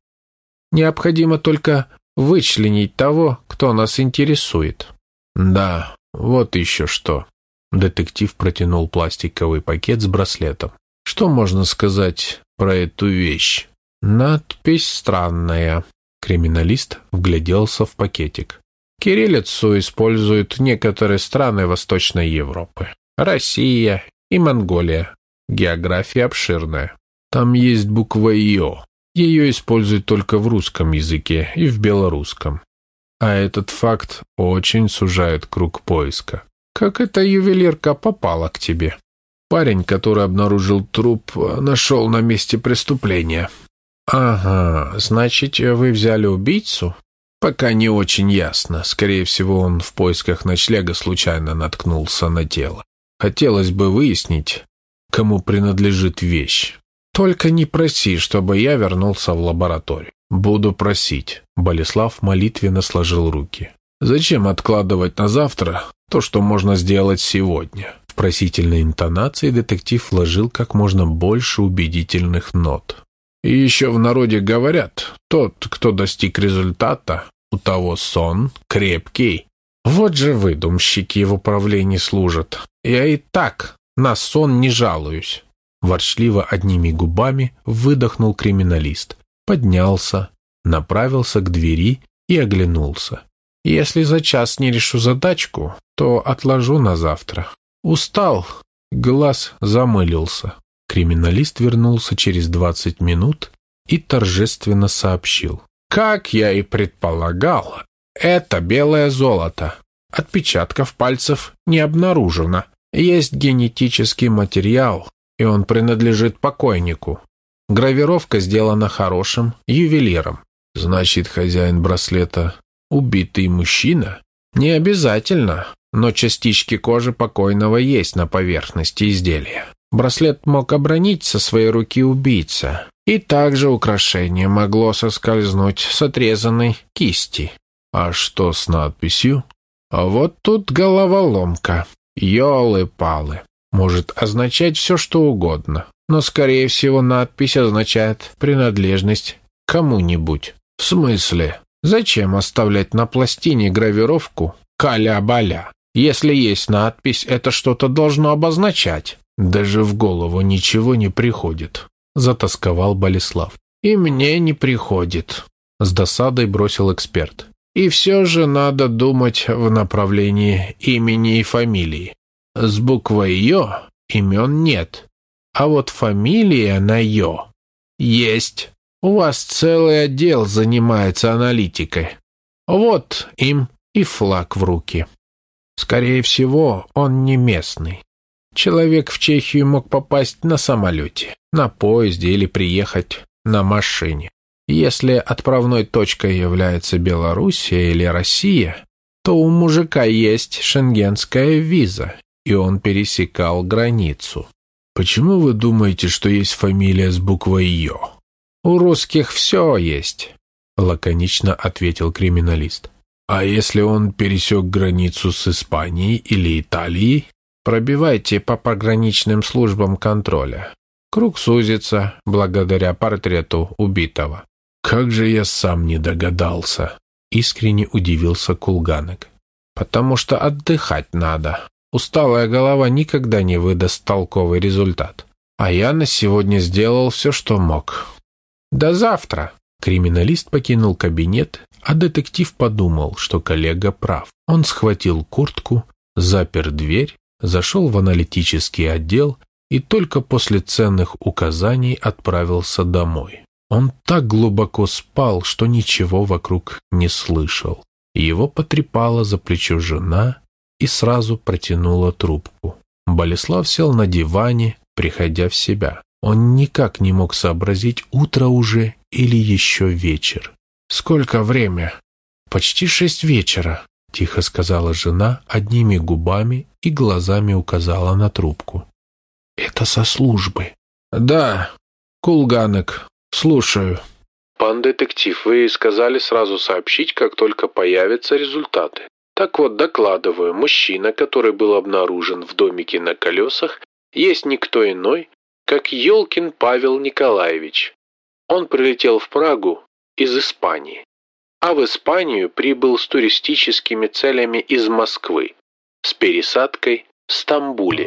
Необходимо только вычленить того, кто нас интересует. Да, вот еще что. Детектив протянул пластиковый пакет с браслетом. Что можно сказать про эту вещь? Надпись странная. Криминалист вгляделся в пакетик. Кириллицу используют некоторые страны Восточной Европы. Россия и Монголия. География обширная. Там есть буква «Ё». Ее используют только в русском языке и в белорусском. А этот факт очень сужает круг поиска. Как эта ювелирка попала к тебе? Парень, который обнаружил труп, нашел на месте преступления. Ага, значит, вы взяли убийцу? Пока не очень ясно. Скорее всего, он в поисках ночлега случайно наткнулся на тело. Хотелось бы выяснить, кому принадлежит вещь. Только не проси, чтобы я вернулся в лабораторию. Буду просить. Болеслав молитвенно сложил руки. Зачем откладывать на завтра то, что можно сделать сегодня? В просительной интонации детектив вложил как можно больше убедительных нот. И еще в народе говорят, тот, кто достиг результата, у того сон крепкий. Вот же выдумщики в управлении служат. Я и так на сон не жалуюсь. Ворчливо одними губами выдохнул криминалист, поднялся, направился к двери и оглянулся. Если за час не решу задачку, то отложу на завтра. Устал, глаз замылился. Криминалист вернулся через двадцать минут и торжественно сообщил. Как я и предполагал, это белое золото. Отпечатков пальцев не обнаружено. Есть генетический материал, и он принадлежит покойнику. Гравировка сделана хорошим ювелиром. Значит, хозяин браслета – убитый мужчина? Не обязательно, но частички кожи покойного есть на поверхности изделия. Браслет мог обронить со своей руки убийца, и также украшение могло соскользнуть с отрезанной кисти. А что с надписью? А вот тут головоломка. Ёлы-палы. Может означать все, что угодно. Но, скорее всего, надпись означает принадлежность кому-нибудь. В смысле? Зачем оставлять на пластине гравировку «Каля-баля»? Если есть надпись, это что-то должно обозначать. Даже в голову ничего не приходит, затасковал Болеслав. И мне не приходит, с досадой бросил эксперт. И все же надо думать в направлении имени и фамилии. С буквой «ё» имен нет, а вот фамилия на «ё» есть. У вас целый отдел занимается аналитикой. Вот им и флаг в руки. Скорее всего, он не местный. Человек в Чехию мог попасть на самолете, на поезде или приехать на машине. Если отправной точкой является Белоруссия или Россия, то у мужика есть шенгенская виза, и он пересекал границу. Почему вы думаете, что есть фамилия с буквой «Ё»? У русских все есть. — лаконично ответил криминалист. «А если он пересек границу с Испанией или Италией?» «Пробивайте по пограничным службам контроля. Круг сузится благодаря портрету убитого». «Как же я сам не догадался!» — искренне удивился Кулганок. «Потому что отдыхать надо. Усталая голова никогда не выдаст толковый результат. А я на сегодня сделал все, что мог. До завтра!» Криминалист покинул кабинет, а детектив подумал, что коллега прав. Он схватил куртку, запер дверь, зашел в аналитический отдел и только после ценных указаний отправился домой. Он так глубоко спал, что ничего вокруг не слышал. Его потрепала за плечо жена и сразу протянула трубку. Болеслав сел на диване, приходя в себя. Он никак не мог сообразить, утро уже или еще вечер. «Сколько время?» «Почти шесть вечера», — тихо сказала жена, одними губами и глазами указала на трубку. «Это со службы». «Да, Кулганек, слушаю». «Пан детектив, вы сказали сразу сообщить, как только появятся результаты. Так вот, докладываю, мужчина, который был обнаружен в домике на колесах, есть никто иной, как Ёлкин Павел Николаевич. Он прилетел в Прагу из Испании, а в Испанию прибыл с туристическими целями из Москвы с пересадкой в Стамбуле.